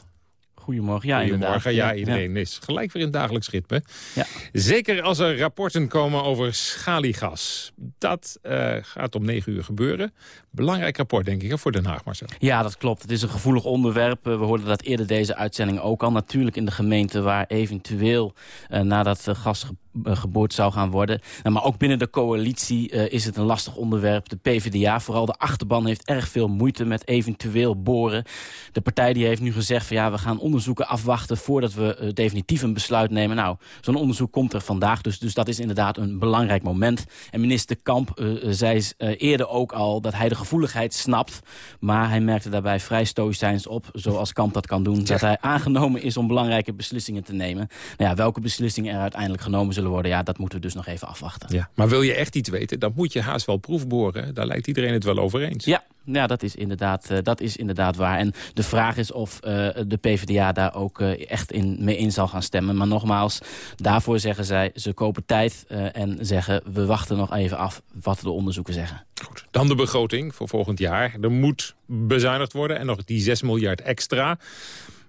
Goedemorgen. Ja, Goedemorgen. Ja, iedereen is gelijk weer in het dagelijks ritme. Ja. Zeker als er rapporten komen over schaliegas. Dat eh, gaat om negen uur gebeuren. Belangrijk rapport, denk ik, voor Den Haag, Marcel. Ja, dat klopt. Het is een gevoelig onderwerp. Eh, We hoorden dat eerder deze uitzending ook al. Natuurlijk in de gemeente waar eventueel eh, nadat uh, gas ge uh, geboord zou gaan worden. Nou, maar ook binnen de coalitie is het een lastig onderwerp. De PvdA, vooral de achterban, heeft erg veel moeite met eventueel boren. De partij die heeft nu gezegd van ja, we gaan onderzoeken afwachten voordat we definitief een besluit nemen. Nou, zo'n onderzoek komt er vandaag, dus, dus dat is inderdaad een belangrijk moment. En minister Kamp zei eerder ook al dat hij de gevoeligheid snapt. Maar hij merkte daarbij vrij stoïcijns op, zoals Kamp dat kan doen. Dat hij aangenomen is om belangrijke beslissingen te nemen. Nou ja, welke beslissingen er uiteindelijk genomen zullen worden, ja, dat moeten we dus nog even afwachten. Ja, maar wil je echt iets weten, dan moet je haast wel proefboren. Daar lijkt iedereen het wel over eens. Ja, ja dat, is inderdaad, uh, dat is inderdaad waar. En de vraag is of uh, de PvdA daar ook uh, echt in, mee in zal gaan stemmen. Maar nogmaals, daarvoor zeggen zij, ze kopen tijd en zeggen... we wachten nog even af wat de onderzoeken zeggen. Goed, dan de begroting voor volgend jaar. Er moet bezuinigd worden en nog die 6 miljard extra.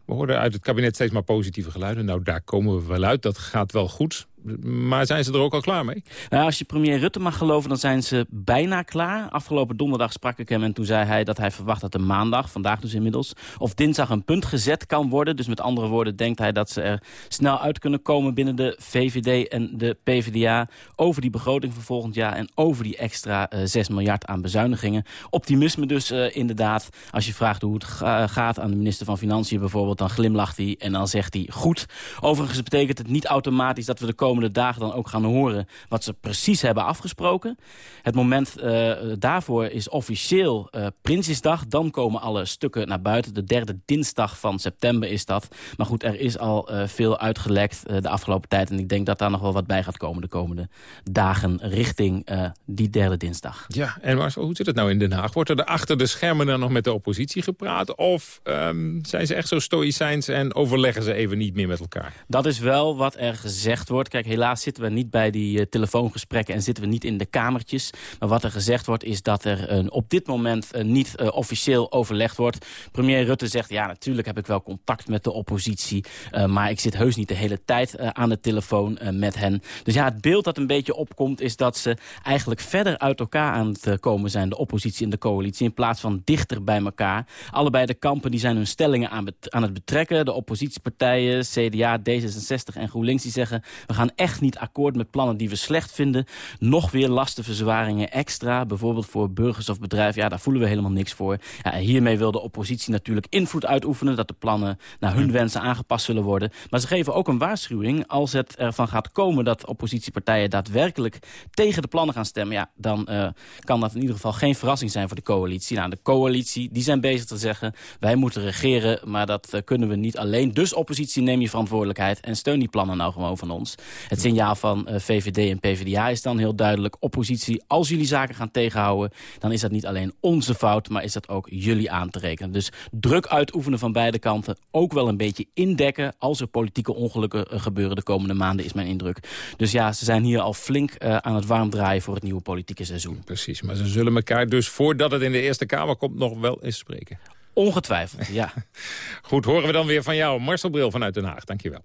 We hoorden uit het kabinet steeds maar positieve geluiden. Nou, daar komen we wel uit. Dat gaat wel goed. Maar zijn ze er ook al klaar mee? Nou, als je premier Rutte mag geloven, dan zijn ze bijna klaar. Afgelopen donderdag sprak ik hem en toen zei hij dat hij verwacht dat er maandag, vandaag dus inmiddels, of dinsdag een punt gezet kan worden. Dus met andere woorden denkt hij dat ze er snel uit kunnen komen binnen de VVD en de PvdA over die begroting voor volgend jaar en over die extra uh, 6 miljard aan bezuinigingen. Optimisme dus uh, inderdaad. Als je vraagt hoe het ga gaat aan de minister van Financiën bijvoorbeeld, dan glimlacht hij en dan zegt hij goed. Overigens betekent het niet automatisch dat we de komende dagen dan ook gaan horen wat ze precies hebben afgesproken. Het moment uh, daarvoor is officieel uh, Prinsjesdag. Dan komen alle stukken naar buiten. De derde dinsdag van september is dat. Maar goed, er is al uh, veel uitgelekt de afgelopen tijd. En ik denk dat daar nog wel wat bij gaat komen de komende dagen richting die derde dinsdag. Ja, en Marcel, hoe zit het nou in Den Haag? Wordt er achter de schermen dan nog met de oppositie gepraat? Of um, zijn ze echt zo stoïcijns en overleggen ze even niet meer met elkaar? Dat is wel wat er gezegd wordt. Helaas zitten we niet bij die uh, telefoongesprekken en zitten we niet in de kamertjes. Maar wat er gezegd wordt is dat er op dit moment uh, niet officieel overlegd wordt. Premier Rutte zegt, ja natuurlijk heb ik wel contact met de oppositie. maar ik zit heus niet de hele tijd aan de telefoon met hen. Dus ja, het beeld dat een beetje opkomt is dat ze eigenlijk verder uit elkaar aan het komen zijn. De oppositie en de coalitie in plaats van dichter bij elkaar. Allebei de kampen die zijn hun stellingen aan, aan het betrekken. De oppositiepartijen, CDA, D66 en GroenLinks die zeggen... we gaan gaan echt niet akkoord met plannen die we slecht vinden. Nog weer lastenverzwaringen extra, bijvoorbeeld voor burgers of bedrijven. Ja, daar voelen we helemaal niks voor. Ja, en hiermee wil de oppositie natuurlijk invloed uitoefenen... dat de plannen naar hun wensen aangepast zullen worden. Maar ze geven ook een waarschuwing. Als het ervan gaat komen dat oppositiepartijen daadwerkelijk tegen de plannen gaan stemmen... Ja, dan uh, kan dat in ieder geval geen verrassing zijn voor de coalitie. Nou, de coalitie die zijn bezig te zeggen... wij moeten regeren, maar dat uh, kunnen we niet alleen. Dus oppositie, neem je verantwoordelijkheid en steun die plannen nou gewoon van ons. Het signaal van uh, VVD en PvdA is dan heel duidelijk. Oppositie, als jullie zaken gaan tegenhouden... dan is dat niet alleen onze fout, maar is dat ook jullie aan te rekenen. Dus druk uitoefenen van beide kanten. Ook wel een beetje indekken als er politieke ongelukken uh, gebeuren de komende maanden, is mijn indruk. Dus ja, ze zijn hier al flink uh, aan het warm draaien voor het nieuwe politieke seizoen. Precies, maar ze zullen elkaar dus voordat het in de Eerste Kamer komt nog wel eens spreken. Ongetwijfeld, ja. Goed, horen we dan weer van jou. Marcel Bril vanuit Den Haag, dankjewel.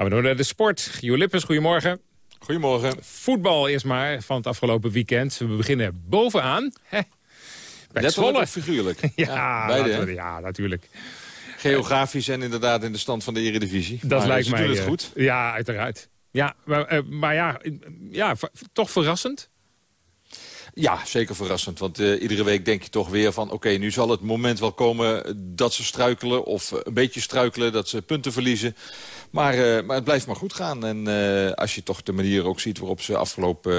Gaan we door naar de sport. Gio Lippens, goedemorgen. Goedemorgen. Voetbal eerst maar van het afgelopen weekend. We beginnen bovenaan. Hè? Bij Letterlijk figuurlijk? ja, ja, beide, we, ja, natuurlijk. Geografisch en inderdaad in de stand van de eredivisie. Dat maar lijkt mij het uh, goed. Ja, uiteraard. Ja, maar, maar ja, ja, toch verrassend? Ja, zeker verrassend. Want uh, iedere week denk je toch weer van... oké, okay, nu zal het moment wel komen dat ze struikelen... of een beetje struikelen, dat ze punten verliezen. Maar, uh, maar het blijft maar goed gaan. En uh, als je toch de manier ook ziet waarop ze afgelopen,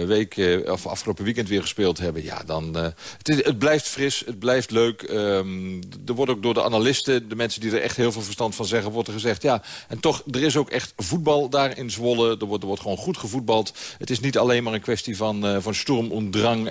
uh, week, of afgelopen weekend weer gespeeld hebben... ja, dan... Het, is, het, blijft fris, het blijft leuk. Um, er wordt ook door de analisten, de mensen die er echt heel veel verstand van zeggen... wordt er gezegd, ja, en toch, er is ook echt voetbal daar in Zwolle. Er wordt, er wordt gewoon goed gevoetbald. Het is niet alleen maar een kwestie van, van storm en drang...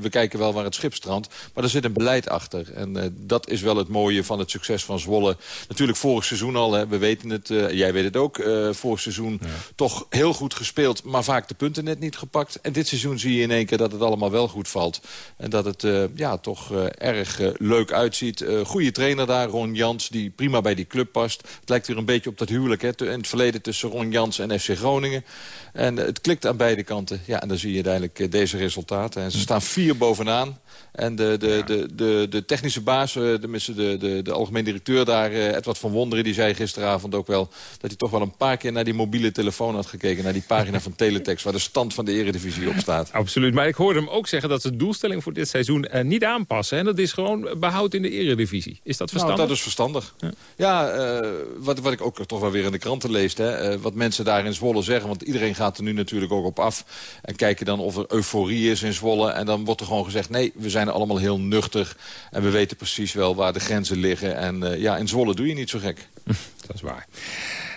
we kijken wel waar het schip strandt. Maar er zit een beleid achter. En dat is wel het mooie van het succes van Zwolle. Natuurlijk vorig seizoen al, hè, we weten het... Uh, jij weet het ook, uh, vorig seizoen ja. toch heel goed gespeeld... maar vaak de punten net niet gepakt. En dit seizoen zie je in één keer dat het allemaal wel goed valt. En dat het uh, ja, toch erg leuk uitziet. goede trainer daar, Ron Jans, die prima bij die club past. Het lijkt weer een beetje op dat huwelijk hè, in het verleden tussen Ron Jans en FC Groningen. En het klikt aan beide kanten. Ja, en dan zie je uiteindelijk deze resultaten. En ze staan vier bovenaan. En de, de, ja. de, de, de technische baas, de, de, de, de algemeen directeur daar, Edward van Wonderen... die zei gisteravond ook wel dat hij toch wel een paar keer naar die mobiele telefoon had gekeken... naar die pagina van Teletext waar de stand van de eredivisie op staat. Absoluut, maar ik hoorde hem ook zeggen dat ze de doelstelling voor dit seizoen uh, niet aanpassen. En dat is gewoon behoud in de eredivisie. Is dat verstandig? Nou, dat is verstandig. Ja, ja uh, wat, wat ik ook toch wel weer in de kranten lees. Hè, uh, wat mensen daar in Zwolle zeggen. Want iedereen gaat er nu natuurlijk ook op af. En kijken dan of er euforie is in Zwolle. En dan wordt er gewoon gezegd, nee, we zijn allemaal heel nuchter. En we weten precies wel waar de grenzen liggen. En ja, in Zwolle doe je niet zo gek. dat is waar.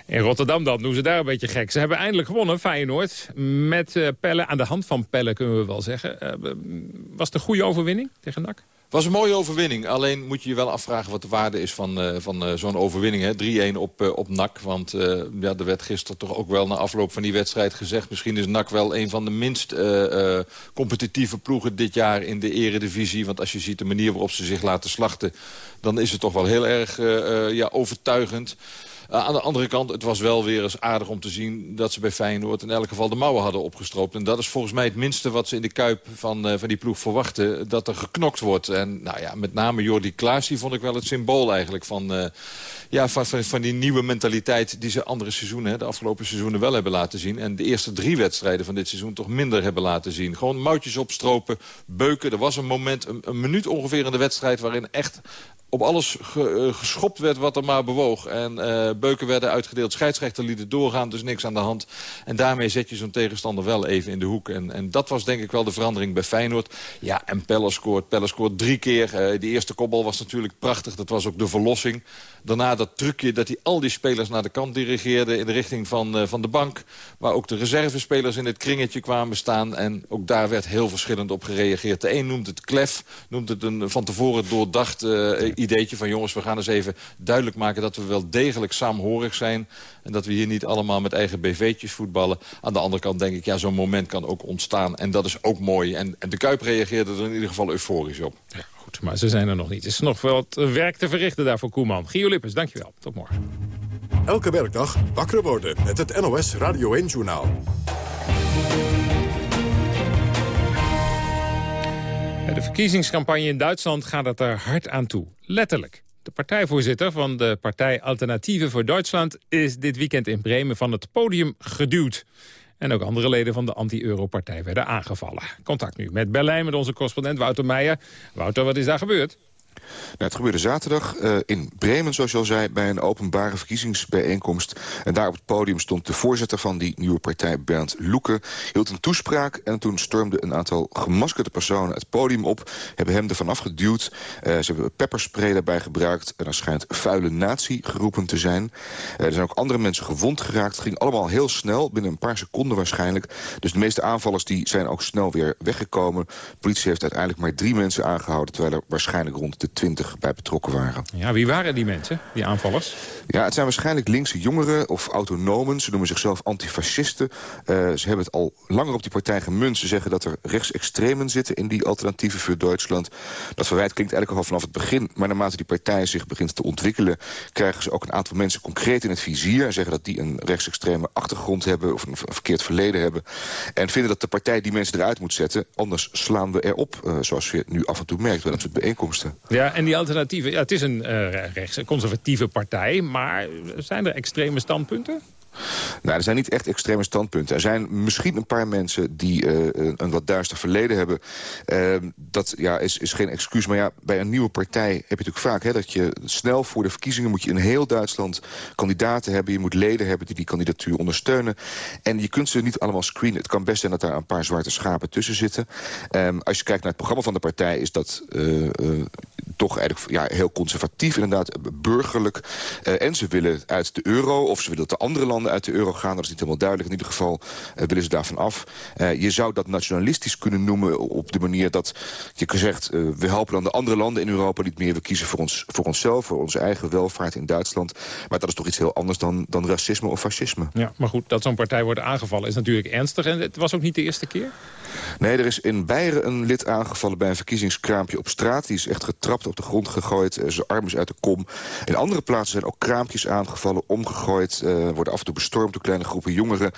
In Rotterdam dan doen ze daar een beetje gek. Ze hebben eindelijk gewonnen, Feyenoord. Met uh, Pelle, aan de hand van Pelle kunnen we wel zeggen. Uh, was het een goede overwinning tegen NAC? Was een mooie overwinning. Alleen moet je je wel afvragen wat de waarde is van, uh, van uh, zo'n overwinning. 3-1 op, uh, op NAC. Want ja, er werd gisteren toch ook wel na afloop van die wedstrijd gezegd... misschien is NAC wel een van de minst competitieve ploegen dit jaar in de eredivisie. Want als je ziet de manier waarop ze zich laten slachten... dan is het toch wel heel erg ja, overtuigend. Uh, aan de andere kant, het was wel weer eens aardig om te zien... dat ze bij Feyenoord in elk geval de mouwen hadden opgestroopt. En dat is volgens mij het minste wat ze in de kuip van, uh, van die ploeg verwachten. Dat er geknokt wordt. En nou ja, met name Jordi Klaas, die vond ik wel het symbool eigenlijk... van, uh, ja, van, van, die nieuwe mentaliteit die ze andere seizoenen... de afgelopen seizoenen wel hebben laten zien. En de eerste drie wedstrijden van dit seizoen toch minder hebben laten zien. Gewoon moutjes opstropen, beuken. Er was een moment, een minuut ongeveer in de wedstrijd... waarin echt op alles ge, uh, geschopt werd wat er maar bewoog. En uh, beuken werden uitgedeeld, scheidsrechter lieten doorgaan, dus niks aan de hand. En daarmee zet je zo'n tegenstander wel even in de hoek. En, en dat was denk ik wel de verandering bij Feyenoord. Ja, en Pelle scoort. Pelle scoort drie keer. Uh, die eerste kopbal was natuurlijk prachtig. Dat was ook de verlossing. Daarna dat trucje dat hij al die spelers naar de kant dirigeerde... in de richting van, uh, van de bank. Waar ook de reservespelers in het kringetje kwamen staan. En ook daar werd heel verschillend op gereageerd. De een noemt het klef, noemt het een van tevoren doordacht uh, ideetje van... jongens, we gaan eens even duidelijk maken dat we wel degelijk saamhorig zijn... en dat we hier niet allemaal met eigen BV'tjes voetballen. Aan de andere kant denk ik, ja, zo'n moment kan ook ontstaan. En dat is ook mooi. En, en de Kuip reageerde er in ieder geval euforisch op. Ja, goed, maar ze zijn er nog niet. Er is nog wel wat werk te verrichten daar voor Koeman. Gio Lippens, dankjewel. Tot morgen. Elke werkdag wakker worden met het NOS Radio 1-journaal. De verkiezingscampagne in Duitsland gaat het er hard aan toe. Letterlijk. De partijvoorzitter van de partij Alternatieven voor Duitsland... is dit weekend in Bremen van het podium geduwd. En ook andere leden van de anti-Euro-partij werden aangevallen. Contact nu met Berlijn met onze correspondent Wouter Meijer. Wouter, wat is daar gebeurd? Nou, het gebeurde zaterdag uh, in Bremen, zoals je al zei... bij een openbare verkiezingsbijeenkomst. En daar op het podium stond de voorzitter van die nieuwe partij, Bernd Loeken. hield een toespraak en toen stormden een aantal gemaskerde personen het podium op. Hebben hem ervan afgeduwd. Uh, ze hebben pepperspray daarbij gebruikt. En er schijnt vuile nazi geroepen te zijn. Uh, er zijn ook andere mensen gewond geraakt. Het ging allemaal heel snel, binnen een paar seconden waarschijnlijk. Dus de meeste aanvallers die zijn ook snel weer weggekomen. De politie heeft uiteindelijk maar drie mensen aangehouden... terwijl er waarschijnlijk rond de twintig bij betrokken waren. Ja, wie waren die mensen, die aanvallers? Ja, het zijn waarschijnlijk linkse jongeren of autonomen. Ze noemen zichzelf antifascisten. Uh, ze hebben het al langer op die partij gemunt. Ze zeggen dat er rechtsextremen zitten in die alternatieven voor Duitsland. Dat verwijt klinkt eigenlijk al vanaf het begin. Maar naarmate die partij zich begint te ontwikkelen... krijgen ze ook een aantal mensen concreet in het vizier... en zeggen dat die een rechtsextreme achtergrond hebben... of een verkeerd verleden hebben. En vinden dat de partij die mensen eruit moet zetten. Anders slaan we erop, uh, zoals je nu af en toe merkt bij dat soort bijeenkomsten. Ja, en die alternatieven, ja, het is een uh, rechts, conservatieve partij, maar zijn er extreme standpunten? Nou, er zijn niet echt extreme standpunten. Er zijn misschien een paar mensen die uh, een wat duister verleden hebben. Uh, dat ja, is, is geen excuus. Maar ja, bij een nieuwe partij heb je natuurlijk vaak... Hè, dat je snel voor de verkiezingen moet je in heel Duitsland kandidaten hebben. Je moet leden hebben die die kandidatuur ondersteunen. En je kunt ze niet allemaal screenen. Het kan best zijn dat daar een paar zwarte schapen tussen zitten. Um, als je kijkt naar het programma van de partij... is dat uh, toch eigenlijk ja, heel conservatief, inderdaad, burgerlijk. en ze willen uit de euro of ze willen dat de andere landen uit de euro gaan. Dat is niet helemaal duidelijk. In ieder geval uh, willen ze daarvan af. Uh, je zou dat nationalistisch kunnen noemen op de manier dat je zegt... Uh, we helpen dan de andere landen in Europa niet meer. We kiezen voor, ons, voor onszelf, voor onze eigen welvaart in Duitsland. Maar dat is toch iets heel anders dan, dan racisme of fascisme. Ja, maar goed, dat zo'n partij wordt aangevallen is natuurlijk ernstig. En het was ook niet de eerste keer? Nee, er is in Beieren een lid aangevallen bij een verkiezingskraampje op straat. Die is echt getrapt, op de grond gegooid. Zijn arm is uit de kom. In andere plaatsen zijn ook kraampjes aangevallen, omgegooid. Uh, worden af en toe bestormd door kleine groepen jongeren.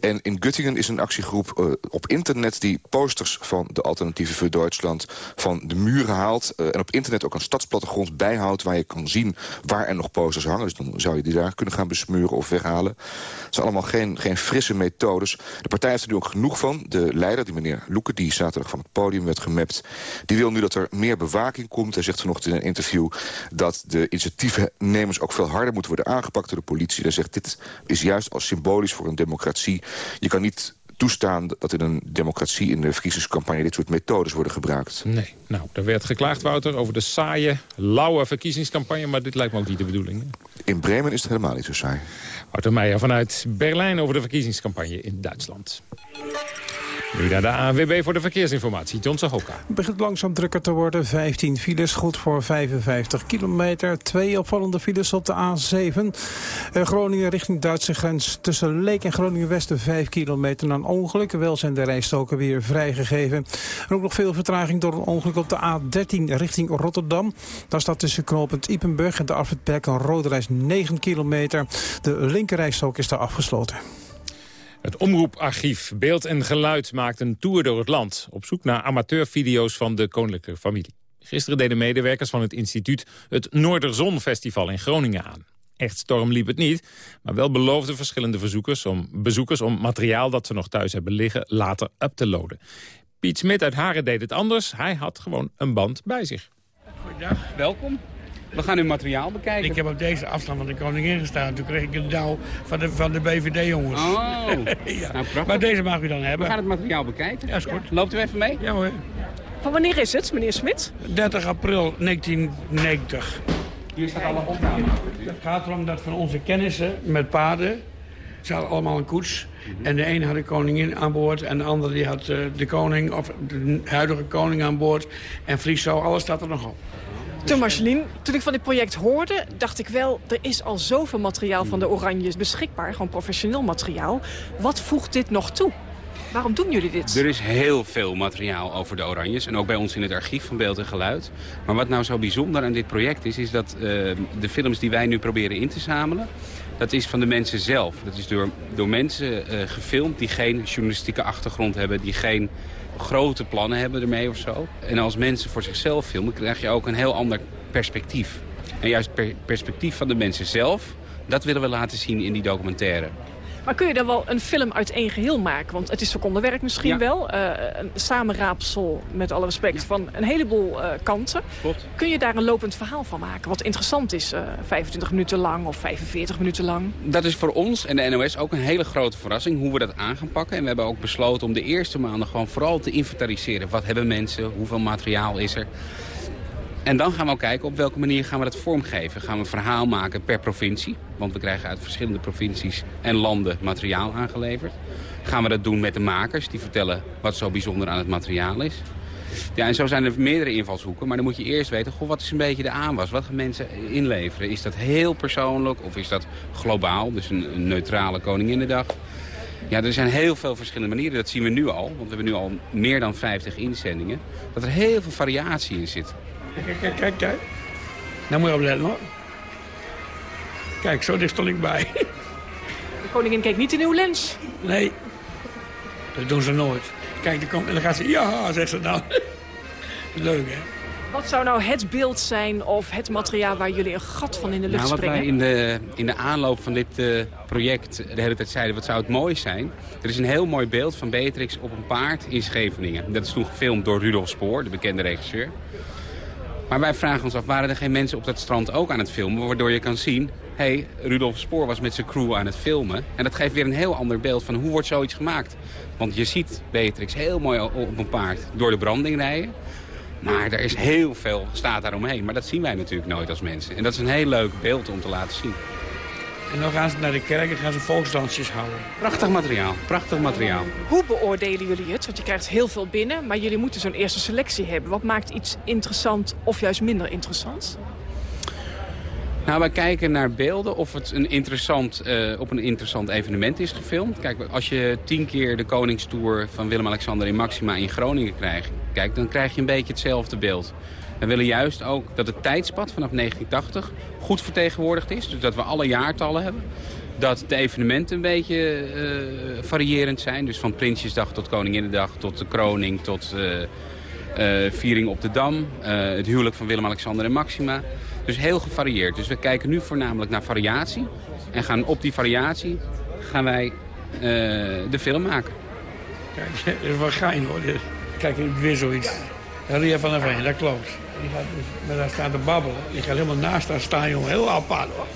En in Göttingen is een actiegroep uh, op internet... die posters van de Alternatieven voor Duitsland van de muren haalt. Uh, en op internet ook een stadsplattegrond bijhoudt... waar je kan zien waar er nog posters hangen. Dus dan zou je die daar kunnen gaan besmuren of weghalen. Het zijn allemaal geen, geen frisse methodes. De partij heeft er nu ook genoeg van. De leider, die meneer Loeken, die zaterdag van het podium werd gemapt... die wil nu dat er meer bewaking komt. Hij zegt vanochtend in een interview dat de initiatiefnemers... ook veel harder moeten worden aangepakt door de politie. Hij zegt, dit is juist als symbolisch voor een democratie. Je kan niet toestaan dat in een democratie in de verkiezingscampagne dit soort methodes worden gebruikt. Nee, nou, er werd geklaagd, Wouter, over de saaie, lauwe verkiezingscampagne, maar dit lijkt me ook niet de bedoeling. Hè? In Bremen is het helemaal niet zo saai. Wouter Meijer vanuit Berlijn over de verkiezingscampagne in Duitsland. Nu naar de ANWB voor de verkeersinformatie. John Sahoka. Het begint langzaam drukker te worden. 15 files, goed voor 55 kilometer. Twee opvallende files op de A7. Uh, Groningen richting Duitse grens. Tussen Leek en Groningen-Westen 5 kilometer na een ongeluk. Wel zijn de rijstoken weer vrijgegeven. En ook nog veel vertraging door een ongeluk op de A13 richting Rotterdam. Daar staat tussen knooppunt Ipenburg en de Afritberg een rode reis 9 kilometer. De linkerrijstok is daar afgesloten. Het omroeparchief Beeld en Geluid maakt een tour door het land... op zoek naar amateurvideo's van de koninklijke familie. Gisteren deden medewerkers van het instituut het Noorderzon-festival in Groningen aan. Echt storm liep het niet, maar wel beloofden verschillende verzoekers om, bezoekers... om materiaal dat ze nog thuis hebben liggen later up te loaden. Piet Smit uit Haren deed het anders. Hij had gewoon een band bij zich. Goedendag. Welkom. We gaan uw materiaal bekijken. Ik heb op deze afstand van de koningin gestaan. Toen kreeg ik een douw van de, van de BVD-jongens. Oh, ja. nou, Maar deze mag u dan hebben. We gaan het materiaal bekijken. Ja, is goed. Loopt u even mee? Ja hoor. Van wanneer is het, meneer Smit? 30 april 1990. Hier staat alle opname. Het gaat erom dat van onze kennissen met paarden... Ze hadden allemaal een koets. En de een had de koningin aan boord. En de andere die had uh, de koning, of de huidige koning aan boord. En Friso, alles staat er nog op. Toen Marceline, toen ik van dit project hoorde, dacht ik wel... er is al zoveel materiaal van de Oranjes beschikbaar, gewoon professioneel materiaal. Wat voegt dit nog toe? Waarom doen jullie dit? Er is heel veel materiaal over de Oranjes. En ook bij ons in het archief van Beeld en Geluid. Maar wat nou zo bijzonder aan dit project is... is dat uh, de films die wij nu proberen in te zamelen... dat is van de mensen zelf. Dat is door, door mensen uh, gefilmd die geen journalistieke achtergrond hebben... die geen grote plannen hebben ermee of zo. En als mensen voor zichzelf filmen, krijg je ook een heel ander perspectief. En juist het perspectief van de mensen zelf, dat willen we laten zien in die documentaire. Maar kun je dan wel een film uit één geheel maken? Want het is secondenwerk misschien wel. Uh, een samenraapsel, met alle respect, van een heleboel uh, kanten. Klopt. Kun je daar een lopend verhaal van maken? Wat interessant is, uh, 25 minuten lang of 45 minuten lang? Dat is voor ons en de NOS ook een hele grote verrassing hoe we dat aan gaan pakken. En we hebben ook besloten om de eerste maanden gewoon vooral te inventariseren. Wat hebben mensen? Hoeveel materiaal is er? En dan gaan we ook kijken op welke manier gaan we dat vormgeven. Gaan we een verhaal maken per provincie. Want we krijgen uit verschillende provincies en landen materiaal aangeleverd. Gaan we dat doen met de makers. Die vertellen wat zo bijzonder aan het materiaal is. Ja, en zo zijn er meerdere invalshoeken. Maar dan moet je eerst weten, goh, wat is een beetje de aanwas? Wat gaan mensen inleveren? Is dat heel persoonlijk of is dat globaal? Dus een, een neutrale Koninginnedag. Ja, er zijn heel veel verschillende manieren. Dat zien we nu al. Want we hebben nu al meer dan 50 inzendingen. Dat er heel veel variatie in zit. Kijk, kijk, kijk, kijk. Nou moet je opletten hoor. Kijk, zo dicht stond ik bij. De koningin kijkt niet in uw lens. Nee, dat doen ze nooit. Kijk, komt, en dan gaat ze, ja, zegt ze nou. Leuk, hè? Wat zou nou het beeld zijn of het materiaal waar jullie een gat van in de lucht nou, springen? Wat wij in de, in de aanloop van dit uh, project de hele tijd zeiden, wat zou het mooi zijn? Er is een heel mooi beeld van Beatrix op een paard in Scheveningen. Dat is toen gefilmd door Rudolf Spoor, de bekende regisseur. Maar wij vragen ons af, waren er geen mensen op dat strand ook aan het filmen? Waardoor je kan zien, hé, hey, Rudolf Spoor was met zijn crew aan het filmen. En dat geeft weer een heel ander beeld van hoe wordt zoiets gemaakt. Want je ziet Beatrix heel mooi op een paard door de branding rijden. Maar er is heel veel, staat daaromheen. Maar dat zien wij natuurlijk nooit als mensen. En dat is een heel leuk beeld om te laten zien. En dan gaan ze naar de kerk en gaan ze volksdansjes houden. Prachtig materiaal, prachtig materiaal. Hoe beoordelen jullie het? Want je krijgt heel veel binnen, maar jullie moeten zo'n eerste selectie hebben. Wat maakt iets interessant of juist minder interessant? Nou, wij kijken naar beelden of het een interessant, uh, op een interessant evenement is gefilmd. Kijk, als je tien keer de koningstour van Willem-Alexander in Maxima in Groningen krijgt... Kijk, dan krijg je een beetje hetzelfde beeld. We willen juist ook dat het tijdspad vanaf 1980 goed vertegenwoordigd is. Dus dat we alle jaartallen hebben. Dat de evenementen een beetje uh, variërend zijn. Dus van Prinsjesdag tot Koninginnedag tot de kroning tot uh, uh, viering op de Dam. het huwelijk van Willem-Alexander en Maxima. Dus heel gevarieerd. Dus we kijken nu voornamelijk naar variatie. En gaan op die variatie gaan wij de film maken. Kijk, dat is wel gein hoor. Kijk, weer zoiets. Ria van der Veen, dat klopt. Die gaat dus met haar staan te babbelen. Die gaat helemaal naast haar staan, jongen. Heel apart, hoor.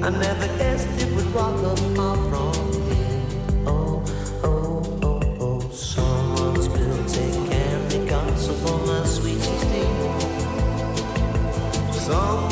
I never guessed it would rock up my prom. Oh, oh, oh, oh Someone's built a candy castle for my sweet 16 Someone's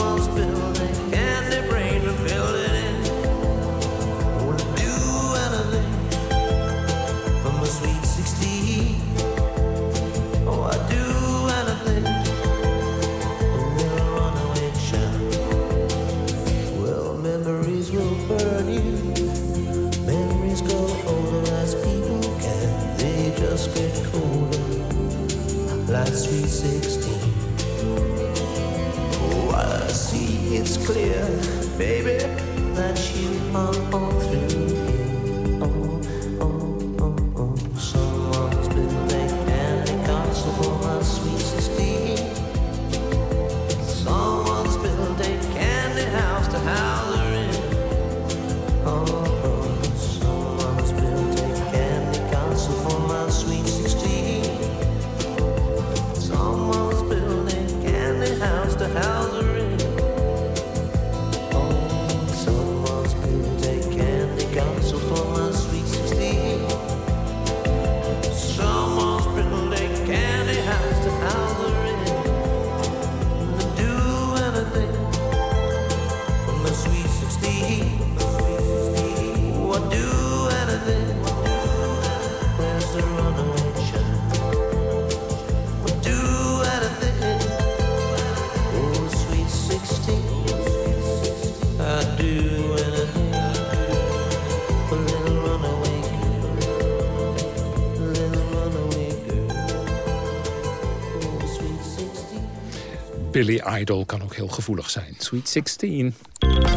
Billy Idol kan ook heel gevoelig zijn. Sweet 16.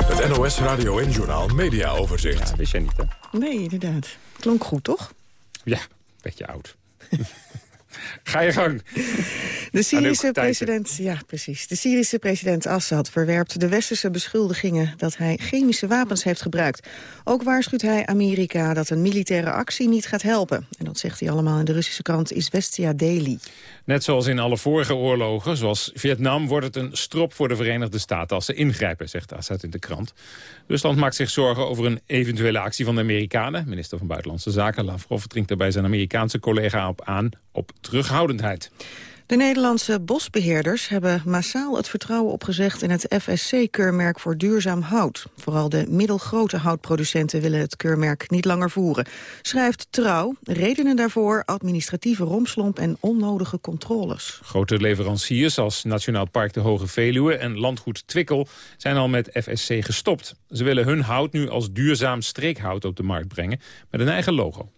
Het NOS Radio en Journaal Media Overzicht. Ja, wist jij niet, hè? Nee, inderdaad. Klonk goed, toch? Ja, beetje oud. Ga je gang. De Syrische president, ja precies. De Syrische president Assad verwerpt de westerse beschuldigingen dat hij chemische wapens heeft gebruikt. Ook waarschuwt hij Amerika dat een militaire actie niet gaat helpen. En dat zegt hij allemaal in de Russische krant Izvestia Daily. Net zoals in alle vorige oorlogen, zoals Vietnam... wordt het een strop voor de Verenigde Staten als ze ingrijpen, zegt Assad in de krant. Rusland maakt zich zorgen over een eventuele actie van de Amerikanen. Minister van Buitenlandse Zaken Lavrov dringt daarbij zijn Amerikaanse collega op aan op terughoudendheid. De Nederlandse bosbeheerders hebben massaal het vertrouwen opgezegd in het FSC-keurmerk voor duurzaam hout. Vooral de middelgrote houtproducenten willen het keurmerk niet langer voeren. Schrijft Trouw, redenen daarvoor administratieve rompslomp en onnodige controles. Grote leveranciers als Nationaal Park de Hoge Veluwe en Landgoed Twikkel zijn al met FSC gestopt. Ze willen hun hout nu als duurzaam streekhout op de markt brengen met een eigen logo.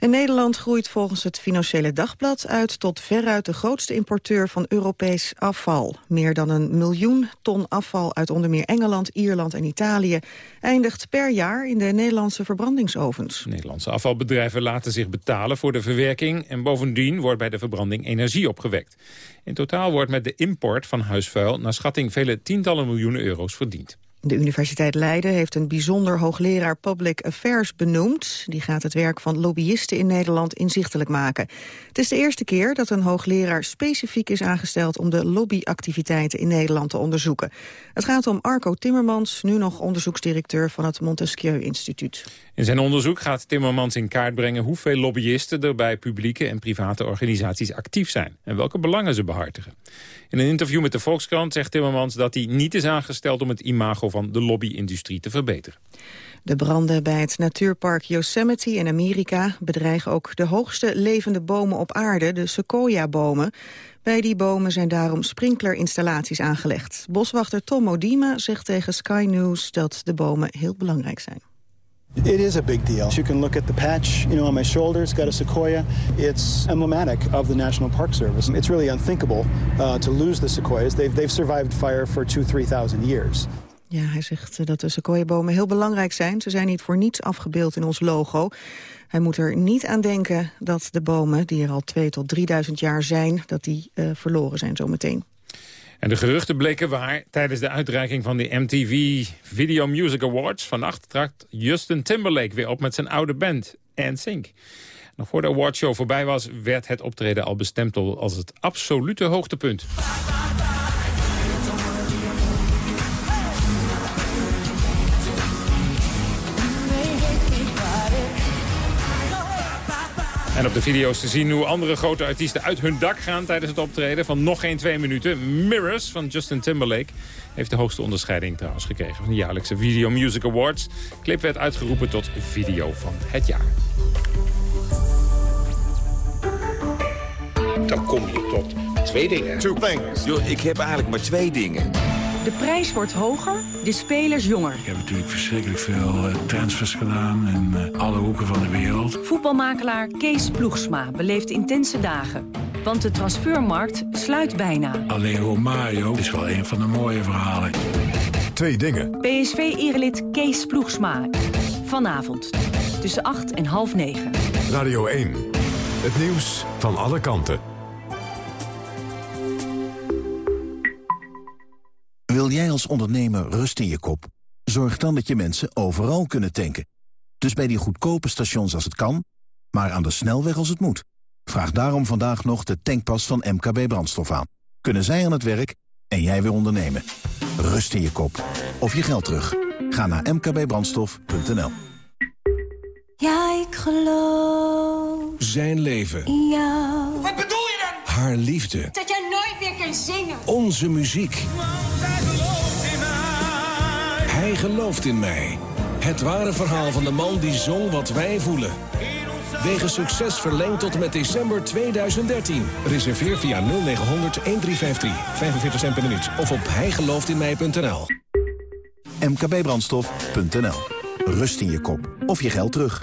Nederland groeit volgens het Financiële Dagblad uit tot veruit de grootste importeur van Europees afval. Meer dan een miljoen ton afval uit onder meer Engeland, Ierland en Italië eindigt per jaar in de Nederlandse verbrandingsovens. Nederlandse afvalbedrijven laten zich betalen voor de verwerking... en bovendien wordt bij de verbranding energie opgewekt. In totaal wordt met de import van huisvuil... naar schatting vele tientallen miljoenen euro's verdiend. De Universiteit Leiden heeft een bijzonder hoogleraar Public Affairs benoemd. Die gaat het werk van lobbyisten in Nederland inzichtelijk maken. Het is de eerste keer dat een hoogleraar specifiek is aangesteld... om de lobbyactiviteiten in Nederland te onderzoeken. Het gaat om Arco Timmermans, nu nog onderzoeksdirecteur... van het Montesquieu Instituut. In zijn onderzoek gaat Timmermans in kaart brengen... hoeveel lobbyisten er bij publieke en private organisaties actief zijn... en welke belangen ze behartigen. In een interview met de Volkskrant zegt Timmermans dat hij niet is aangesteld... om het imago van de lobbyindustrie te verbeteren. De branden bij het natuurpark Yosemite in Amerika bedreigen ook de hoogste levende bomen op aarde, de sequoia-bomen. Bij die bomen zijn daarom sprinklerinstallaties aangelegd. Boswachter Tom Modima zegt tegen Sky News dat de bomen heel belangrijk zijn. It is a big deal. You can look at the patch, you know, on my shoulder. It's got a sequoia. It's emblematic of the National Park Service. It's really unthinkable uh, to lose the sequoias. They've, they've survived fire for two, three thousand years. Ja, hij zegt eh, dat de sequoia-bomen heel belangrijk zijn. Ze zijn niet voor niets afgebeeld in ons logo. Hij moet er niet aan denken dat de bomen, die er al 2 tot 3000 jaar zijn... dat die uh, verloren zijn zometeen. En de geruchten bleken waar. Tijdens de uitreiking van de MTV Video Music Awards... vannacht trakt Justin Timberlake weer op met zijn oude band, NSYNC. Nog voor de awardshow voorbij was, werd het optreden al bestemd als het absolute hoogtepunt. En op de video's te zien hoe andere grote artiesten uit hun dak gaan tijdens het optreden van nog geen twee minuten. Mirrors van Justin Timberlake heeft de hoogste onderscheiding trouwens gekregen van de jaarlijkse Video Music Awards. Clip werd uitgeroepen tot video van het jaar. Dan kom je tot twee dingen. Two things. Yo, ik heb eigenlijk maar twee dingen. De prijs wordt hoger, de spelers jonger. Ik heb natuurlijk verschrikkelijk veel uh, transfers gedaan in uh, alle hoeken van de wereld. Voetbalmakelaar Kees Ploegsma beleeft intense dagen. Want de transfermarkt sluit bijna. Alleen Romario is wel een van de mooie verhalen. Twee dingen. PSV-erelid Kees Ploegsma. Vanavond tussen 8 en half 9. Radio 1. Het nieuws van alle kanten. Wil jij als ondernemer rust in je kop? Zorg dan dat je mensen overal kunnen tanken. Dus bij die goedkope stations als het kan, maar aan de snelweg als het moet. Vraag daarom vandaag nog de tankpas van MKB Brandstof aan. Kunnen zij aan het werk en jij weer ondernemen. Rust in je kop. Of je geld terug. Ga naar mkbbrandstof.nl Ja, ik geloof Zijn leven. in jou. Wat bedoel je dan? Haar liefde. Dat jij nooit meer kunt zingen. Onze muziek. Hij gelooft in mij. Het ware verhaal van de man die zong wat wij voelen. Wegens succes verlengd tot en met december 2013. Reserveer via 0900 1353. 45 cent per minuut. Of op hijgelooftinmij.nl mkbbrandstof.nl Rust in je kop. Of je geld terug.